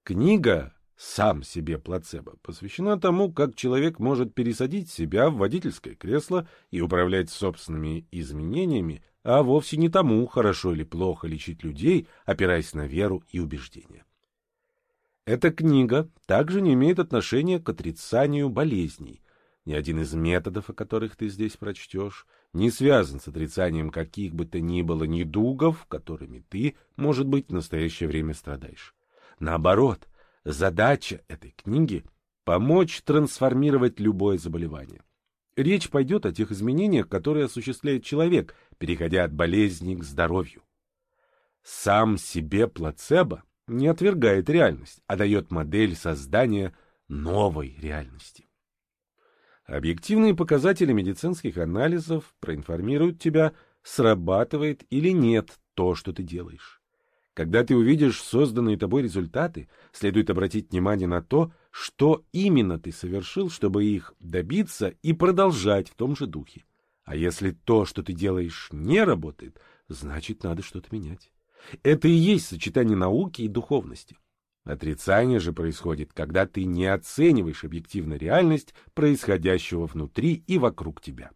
Книга «Сам себе плацебо» посвящена тому, как человек может пересадить себя в водительское кресло и управлять собственными изменениями, а вовсе не тому, хорошо или плохо лечить людей, опираясь на веру и убеждения. Эта книга также не имеет отношения к отрицанию болезней. Ни один из методов, о которых ты здесь прочтешь, не связан с отрицанием каких бы то ни было недугов, которыми ты, может быть, в настоящее время страдаешь. Наоборот, задача этой книги — помочь трансформировать любое заболевание. Речь пойдет о тех изменениях, которые осуществляет человек, переходя от болезни к здоровью. Сам себе плацебо не отвергает реальность, а дает модель создания новой реальности. Объективные показатели медицинских анализов проинформируют тебя, срабатывает или нет то, что ты делаешь. Когда ты увидишь созданные тобой результаты, следует обратить внимание на то, что именно ты совершил, чтобы их добиться и продолжать в том же духе. А если то, что ты делаешь, не работает, значит, надо что-то менять. Это и есть сочетание науки и духовности. Отрицание же происходит, когда ты не оцениваешь объективно реальность происходящего внутри и вокруг тебя.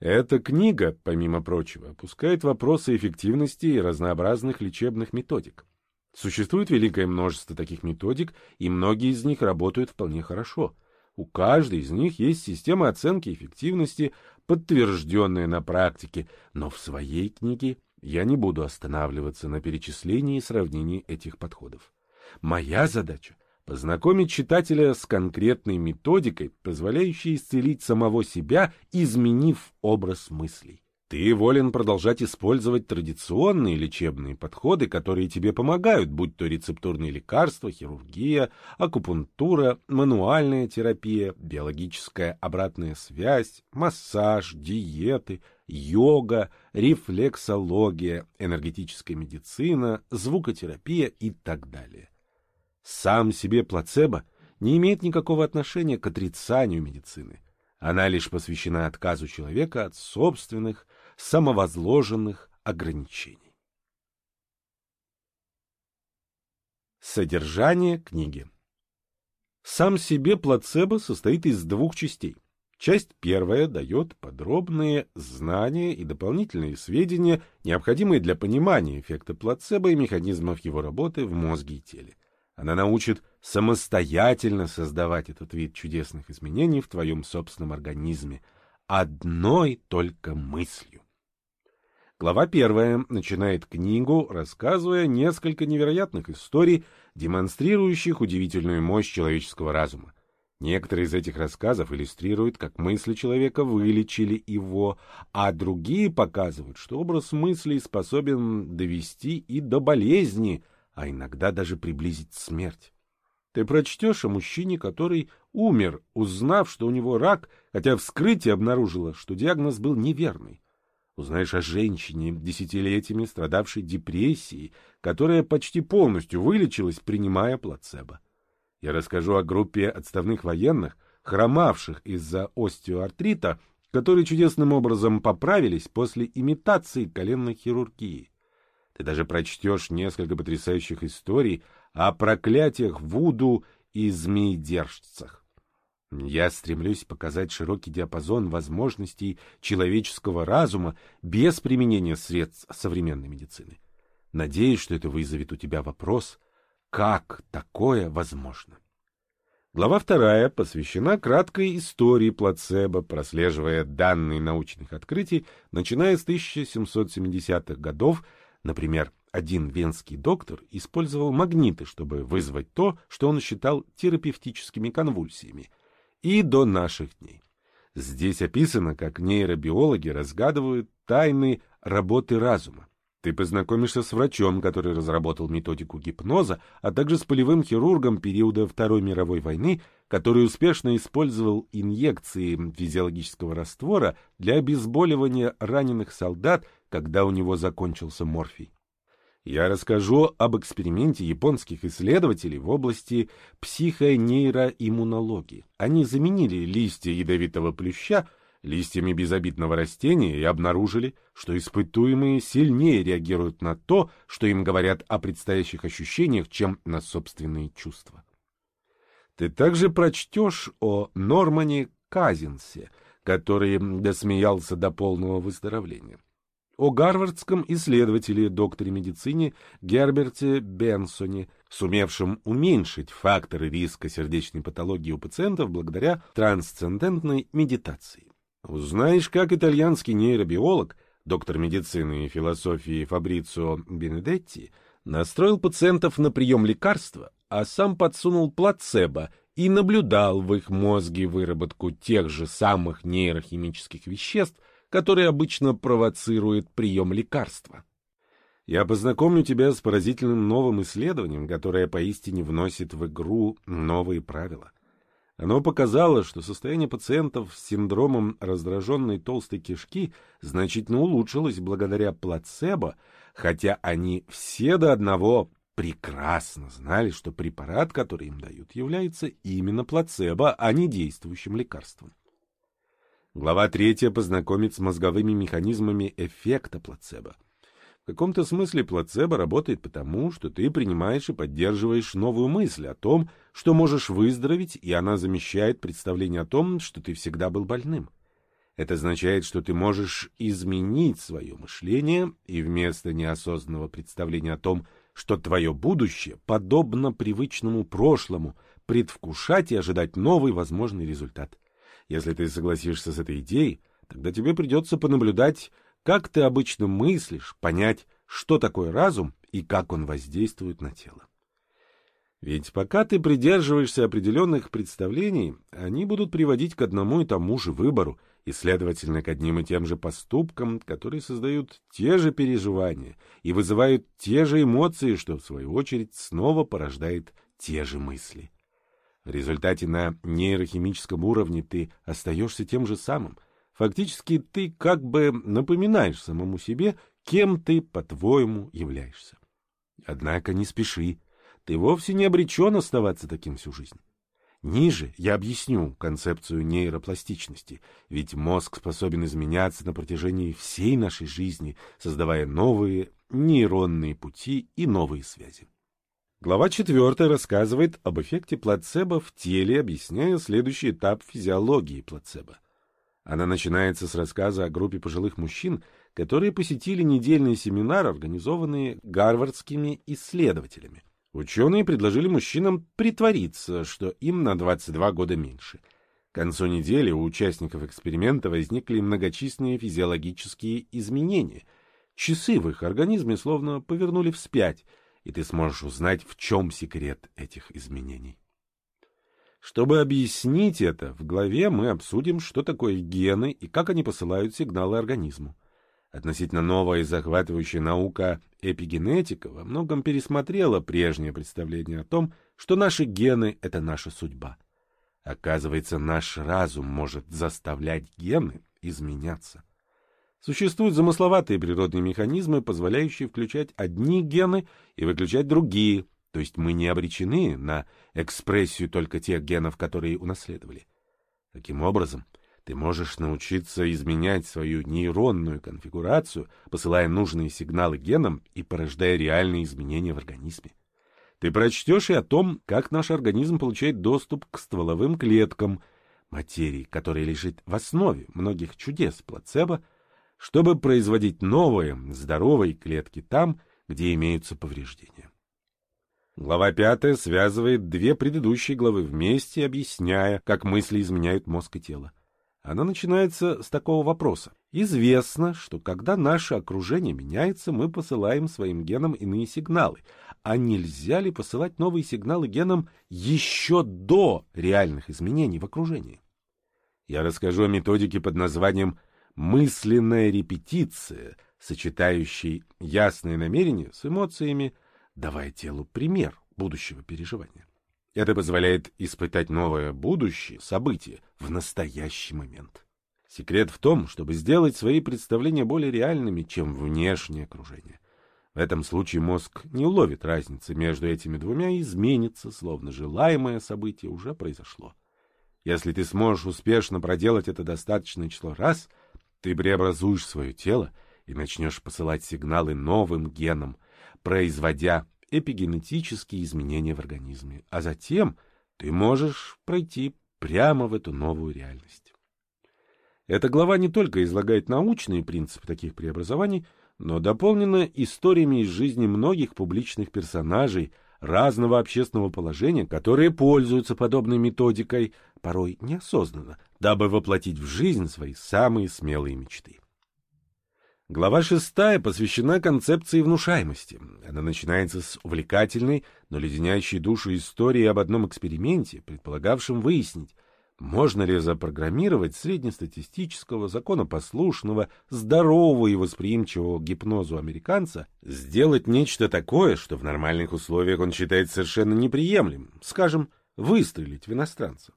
Эта книга, помимо прочего, опускает вопросы эффективности и разнообразных лечебных методик. Существует великое множество таких методик, и многие из них работают вполне хорошо. У каждой из них есть система оценки эффективности, подтвержденная на практике, но в своей книге я не буду останавливаться на перечислении и сравнении этих подходов. Моя задача — познакомить читателя с конкретной методикой, позволяющей исцелить самого себя, изменив образ мыслей. Ты волен продолжать использовать традиционные лечебные подходы, которые тебе помогают, будь то рецептурные лекарства, хирургия, акупунктура, мануальная терапия, биологическая обратная связь, массаж, диеты, йога, рефлексология, энергетическая медицина, звукотерапия и так далее. Сам себе плацебо не имеет никакого отношения к отрицанию медицины. Она лишь посвящена отказу человека от собственных, самовозложенных ограничений. Содержание книги Сам себе плацебо состоит из двух частей. Часть первая дает подробные знания и дополнительные сведения, необходимые для понимания эффекта плацебо и механизмов его работы в мозге и теле. Она научит самостоятельно создавать этот вид чудесных изменений в твоем собственном организме одной только мыслью. Глава первая начинает книгу, рассказывая несколько невероятных историй, демонстрирующих удивительную мощь человеческого разума. Некоторые из этих рассказов иллюстрируют, как мысли человека вылечили его, а другие показывают, что образ мыслей способен довести и до болезни, а иногда даже приблизить смерть. Ты прочтешь о мужчине, который умер, узнав, что у него рак, хотя вскрытие обнаружило, что диагноз был неверный. Узнаешь о женщине, десятилетиями страдавшей депрессией, которая почти полностью вылечилась, принимая плацебо. Я расскажу о группе отставных военных, хромавших из-за остеоартрита, которые чудесным образом поправились после имитации коленной хирургии. Ты даже прочтешь несколько потрясающих историй о проклятиях Вуду и змеедержцах. Я стремлюсь показать широкий диапазон возможностей человеческого разума без применения средств современной медицины. Надеюсь, что это вызовет у тебя вопрос, как такое возможно. Глава вторая посвящена краткой истории плацебо, прослеживая данные научных открытий, начиная с 1770-х годов, например, один венский доктор использовал магниты, чтобы вызвать то, что он считал терапевтическими конвульсиями, и до наших дней. Здесь описано, как нейробиологи разгадывают тайны работы разума. Ты познакомишься с врачом, который разработал методику гипноза, а также с полевым хирургом периода Второй мировой войны, который успешно использовал инъекции физиологического раствора для обезболивания раненых солдат, когда у него закончился морфий. Я расскажу об эксперименте японских исследователей в области психонейроиммунологии. Они заменили листья ядовитого плюща листьями безобидного растения и обнаружили, что испытуемые сильнее реагируют на то, что им говорят о предстоящих ощущениях, чем на собственные чувства. Ты также прочтешь о Нормане Казинсе, который досмеялся до полного выздоровления о гарвардском исследователе, докторе медицины Герберте Бенсоне, сумевшем уменьшить факторы риска сердечной патологии у пациентов благодаря трансцендентной медитации. Узнаешь, как итальянский нейробиолог, доктор медицины и философии Фабрицио Бенедетти, настроил пациентов на прием лекарства, а сам подсунул плацебо и наблюдал в их мозге выработку тех же самых нейрохимических веществ, который обычно провоцирует прием лекарства. Я познакомлю тебя с поразительным новым исследованием, которое поистине вносит в игру новые правила. Оно показало, что состояние пациентов с синдромом раздраженной толстой кишки значительно улучшилось благодаря плацебо, хотя они все до одного прекрасно знали, что препарат, который им дают, является именно плацебо, а не действующим лекарством. Глава третья познакомит с мозговыми механизмами эффекта плацебо. В каком-то смысле плацебо работает потому, что ты принимаешь и поддерживаешь новую мысль о том, что можешь выздороветь, и она замещает представление о том, что ты всегда был больным. Это означает, что ты можешь изменить свое мышление, и вместо неосознанного представления о том, что твое будущее подобно привычному прошлому, предвкушать и ожидать новый возможный результат. Если ты согласишься с этой идеей, тогда тебе придется понаблюдать, как ты обычно мыслишь, понять, что такое разум и как он воздействует на тело. Ведь пока ты придерживаешься определенных представлений, они будут приводить к одному и тому же выбору, и, следовательно, к одним и тем же поступкам, которые создают те же переживания и вызывают те же эмоции, что, в свою очередь, снова порождает те же мысли. В результате на нейрохимическом уровне ты остаешься тем же самым. Фактически ты как бы напоминаешь самому себе, кем ты, по-твоему, являешься. Однако не спеши. Ты вовсе не обречен оставаться таким всю жизнь. Ниже я объясню концепцию нейропластичности, ведь мозг способен изменяться на протяжении всей нашей жизни, создавая новые нейронные пути и новые связи. Глава 4 рассказывает об эффекте плацебо в теле, объясняя следующий этап физиологии плацебо. Она начинается с рассказа о группе пожилых мужчин, которые посетили недельный семинар, организованный гарвардскими исследователями. Ученые предложили мужчинам притвориться, что им на 22 года меньше. К концу недели у участников эксперимента возникли многочисленные физиологические изменения. Часы в их организме словно повернули вспять — и ты сможешь узнать, в чем секрет этих изменений. Чтобы объяснить это, в главе мы обсудим, что такое гены и как они посылают сигналы организму. Относительно новая и захватывающая наука эпигенетика во многом пересмотрела прежнее представление о том, что наши гены — это наша судьба. Оказывается, наш разум может заставлять гены изменяться. Существуют замысловатые природные механизмы, позволяющие включать одни гены и выключать другие, то есть мы не обречены на экспрессию только тех генов, которые унаследовали. Таким образом, ты можешь научиться изменять свою нейронную конфигурацию, посылая нужные сигналы генам и порождая реальные изменения в организме. Ты прочтешь и о том, как наш организм получает доступ к стволовым клеткам – материи, которая лежит в основе многих чудес плацебо, чтобы производить новые, здоровые клетки там, где имеются повреждения. Глава пятая связывает две предыдущие главы вместе, объясняя, как мысли изменяют мозг и тело. Она начинается с такого вопроса. Известно, что когда наше окружение меняется, мы посылаем своим генам иные сигналы. А нельзя ли посылать новые сигналы генам еще до реальных изменений в окружении? Я расскажу о методике под названием «мысленная репетиция», сочетающей ясные намерения с эмоциями, давая телу пример будущего переживания. Это позволяет испытать новое будущее событие в настоящий момент. Секрет в том, чтобы сделать свои представления более реальными, чем внешнее окружение. В этом случае мозг не уловит разницы между этими двумя и изменится, словно желаемое событие уже произошло. Если ты сможешь успешно проделать это достаточное число раз, ты преобразуешь свое тело и начнешь посылать сигналы новым генам, производя эпигенетические изменения в организме, а затем ты можешь пройти прямо в эту новую реальность. Эта глава не только излагает научные принципы таких преобразований, но дополнена историями из жизни многих публичных персонажей разного общественного положения, которые пользуются подобной методикой, порой неосознанно, дабы воплотить в жизнь свои самые смелые мечты. Глава шестая посвящена концепции внушаемости. Она начинается с увлекательной, но леденящей душу истории об одном эксперименте, предполагавшем выяснить, можно ли запрограммировать среднестатистического, законопослушного, здорового и восприимчивого гипнозу американца сделать нечто такое, что в нормальных условиях он считает совершенно неприемлемым, скажем, выстрелить в иностранца?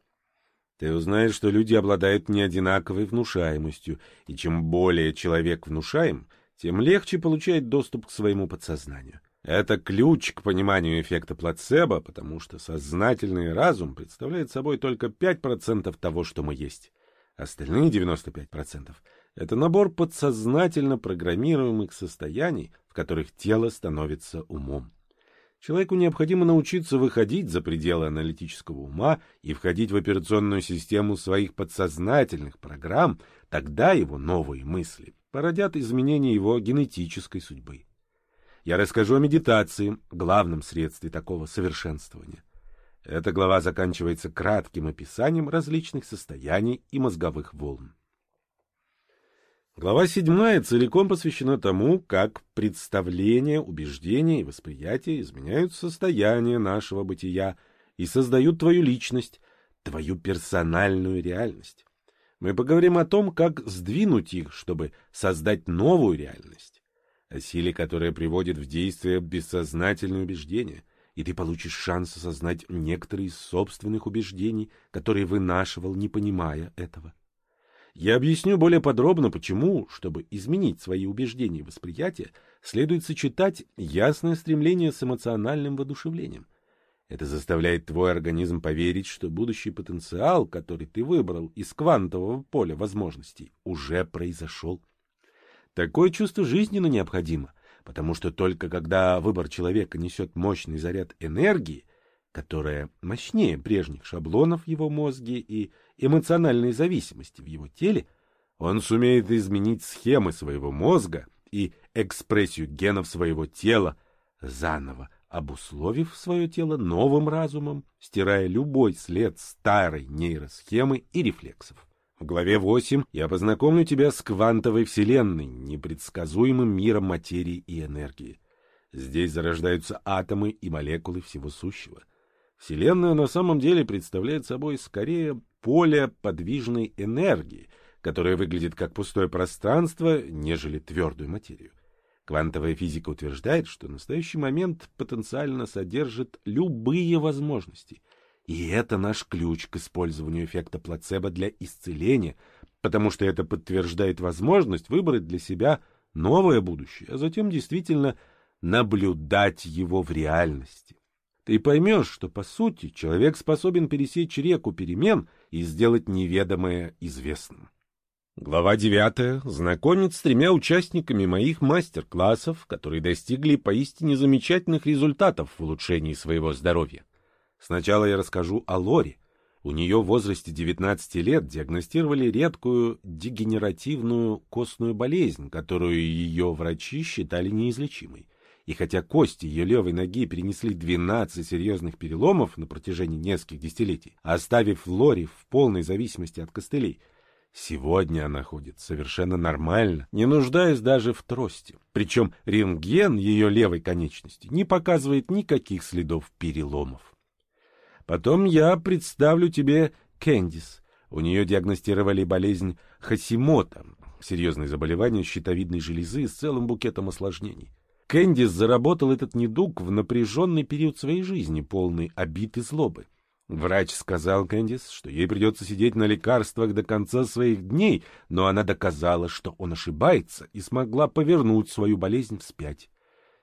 Ты узнаешь, что люди обладают неодинаковой внушаемостью, и чем более человек внушаем, тем легче получает доступ к своему подсознанию. Это ключ к пониманию эффекта плацебо, потому что сознательный разум представляет собой только 5% того, что мы есть. Остальные 95% — это набор подсознательно программируемых состояний, в которых тело становится умом. Человеку необходимо научиться выходить за пределы аналитического ума и входить в операционную систему своих подсознательных программ, тогда его новые мысли породят изменения его генетической судьбы. Я расскажу о медитации, главном средстве такого совершенствования. Эта глава заканчивается кратким описанием различных состояний и мозговых волн. Глава седьмая целиком посвящена тому, как представления, убеждения и восприятия изменяют состояние нашего бытия и создают твою личность, твою персональную реальность. Мы поговорим о том, как сдвинуть их, чтобы создать новую реальность, о силе, которая приводит в действие бессознательные убеждения, и ты получишь шанс осознать некоторые из собственных убеждений, которые вынашивал, не понимая этого. Я объясню более подробно, почему, чтобы изменить свои убеждения и восприятия, следует сочетать ясное стремление с эмоциональным воодушевлением. Это заставляет твой организм поверить, что будущий потенциал, который ты выбрал из квантового поля возможностей, уже произошел. Такое чувство жизненно необходимо, потому что только когда выбор человека несет мощный заряд энергии, которая мощнее прежних шаблонов в его мозге и эмоциональной зависимости в его теле, он сумеет изменить схемы своего мозга и экспрессию генов своего тела, заново обусловив свое тело новым разумом, стирая любой след старой нейросхемы и рефлексов. В главе 8 я познакомлю тебя с квантовой вселенной, непредсказуемым миром материи и энергии. Здесь зарождаются атомы и молекулы всего сущего. Вселенная на самом деле представляет собой скорее поле подвижной энергии, которое выглядит как пустое пространство, нежели твердую материю. Квантовая физика утверждает, что настоящий момент потенциально содержит любые возможности. И это наш ключ к использованию эффекта плацебо для исцеления, потому что это подтверждает возможность выбрать для себя новое будущее, а затем действительно наблюдать его в реальности. Ты поймешь, что, по сути, человек способен пересечь реку перемен и сделать неведомое известным. Глава девятая знакомит с тремя участниками моих мастер-классов, которые достигли поистине замечательных результатов в улучшении своего здоровья. Сначала я расскажу о Лоре. У нее в возрасте 19 лет диагностировали редкую дегенеративную костную болезнь, которую ее врачи считали неизлечимой. И хотя кости ее левой ноги перенесли 12 серьезных переломов на протяжении нескольких десятилетий, оставив Лори в полной зависимости от костылей, Сегодня она ходит совершенно нормально, не нуждаясь даже в трости. Причем рентген ее левой конечности не показывает никаких следов переломов. Потом я представлю тебе Кэндис. У нее диагностировали болезнь Хасимота, серьезное заболевание щитовидной железы с целым букетом осложнений. Кэндис заработал этот недуг в напряженный период своей жизни, полный обид и злобы. Врач сказал Кэндис, что ей придется сидеть на лекарствах до конца своих дней, но она доказала, что он ошибается, и смогла повернуть свою болезнь вспять.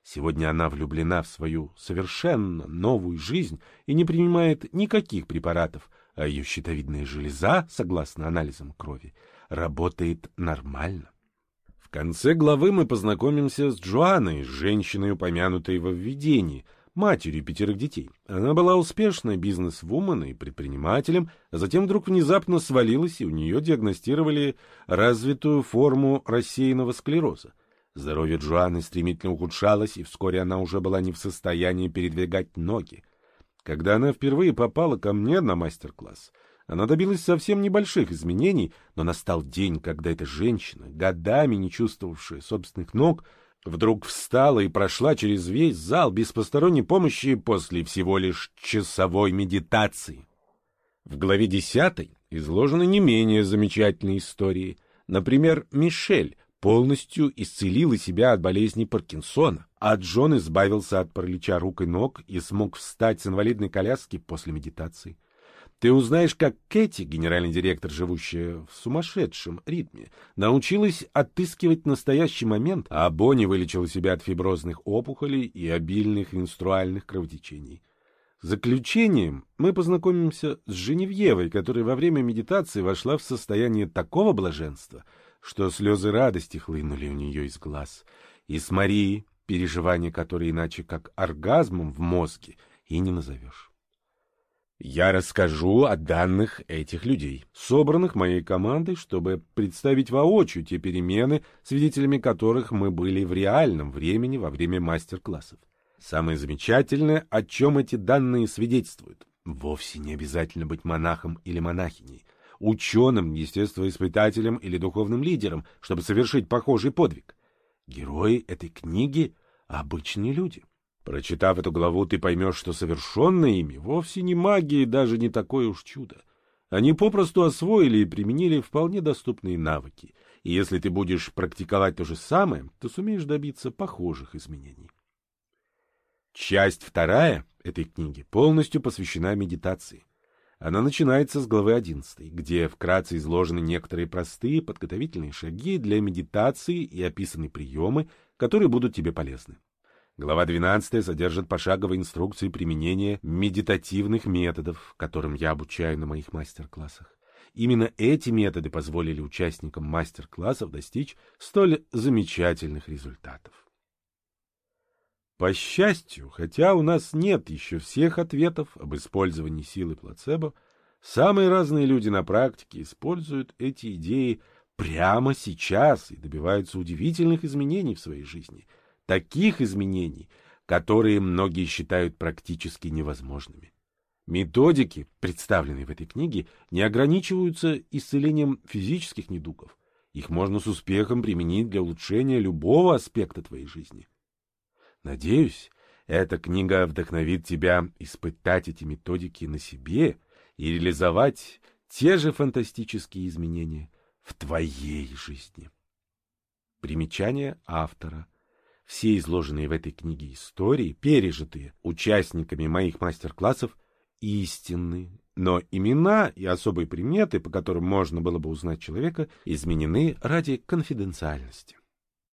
Сегодня она влюблена в свою совершенно новую жизнь и не принимает никаких препаратов, а ее щитовидная железа, согласно анализам крови, работает нормально. В конце главы мы познакомимся с Джоанной, женщиной, упомянутой во введении — матерью пятерых детей. Она была успешной бизнес-вумен и предпринимателем, а затем вдруг внезапно свалилась, и у нее диагностировали развитую форму рассеянного склероза. Здоровье Джоанны стремительно ухудшалось, и вскоре она уже была не в состоянии передвигать ноги. Когда она впервые попала ко мне на мастер-класс, она добилась совсем небольших изменений, но настал день, когда эта женщина, годами не чувствовавшая собственных ног, вдруг встала и прошла через весь зал без посторонней помощи после всего лишь часовой медитации. В главе десятой изложены не менее замечательные истории. Например, Мишель полностью исцелила себя от болезни Паркинсона, а Джон избавился от паралича рук и ног и смог встать с инвалидной коляски после медитации. Ты узнаешь, как Кэти, генеральный директор, живущая в сумасшедшем ритме, научилась отыскивать настоящий момент, а Бонни вылечила себя от фиброзных опухолей и обильных менструальных кровотечений. Заключением мы познакомимся с Женевьевой, которая во время медитации вошла в состояние такого блаженства, что слезы радости хлынули у нее из глаз, и с Марией, переживание которое иначе как оргазмом в мозге и не назовешь. Я расскажу о данных этих людей, собранных моей командой, чтобы представить воочию те перемены, свидетелями которых мы были в реальном времени во время мастер-классов. Самое замечательное, о чем эти данные свидетельствуют. Вовсе не обязательно быть монахом или монахиней, ученым, естествоиспытателем или духовным лидером, чтобы совершить похожий подвиг. Герои этой книги — обычные люди. Прочитав эту главу, ты поймешь, что совершенное ими вовсе не магия и даже не такое уж чудо. Они попросту освоили и применили вполне доступные навыки. И если ты будешь практиковать то же самое, то сумеешь добиться похожих изменений. Часть вторая этой книги полностью посвящена медитации. Она начинается с главы 11, где вкратце изложены некоторые простые подготовительные шаги для медитации и описаны приемы, которые будут тебе полезны. Глава 12 содержит пошаговые инструкции применения медитативных методов, которым я обучаю на моих мастер-классах. Именно эти методы позволили участникам мастер-классов достичь столь замечательных результатов. По счастью, хотя у нас нет еще всех ответов об использовании силы плацебо, самые разные люди на практике используют эти идеи прямо сейчас и добиваются удивительных изменений в своей жизни – таких изменений, которые многие считают практически невозможными. Методики, представленные в этой книге, не ограничиваются исцелением физических недугов. Их можно с успехом применить для улучшения любого аспекта твоей жизни. Надеюсь, эта книга вдохновит тебя испытать эти методики на себе и реализовать те же фантастические изменения в твоей жизни. Примечание автора – все изложенные в этой книге истории, пережитые участниками моих мастер-классов, истинны, но имена и особые приметы, по которым можно было бы узнать человека, изменены ради конфиденциальности.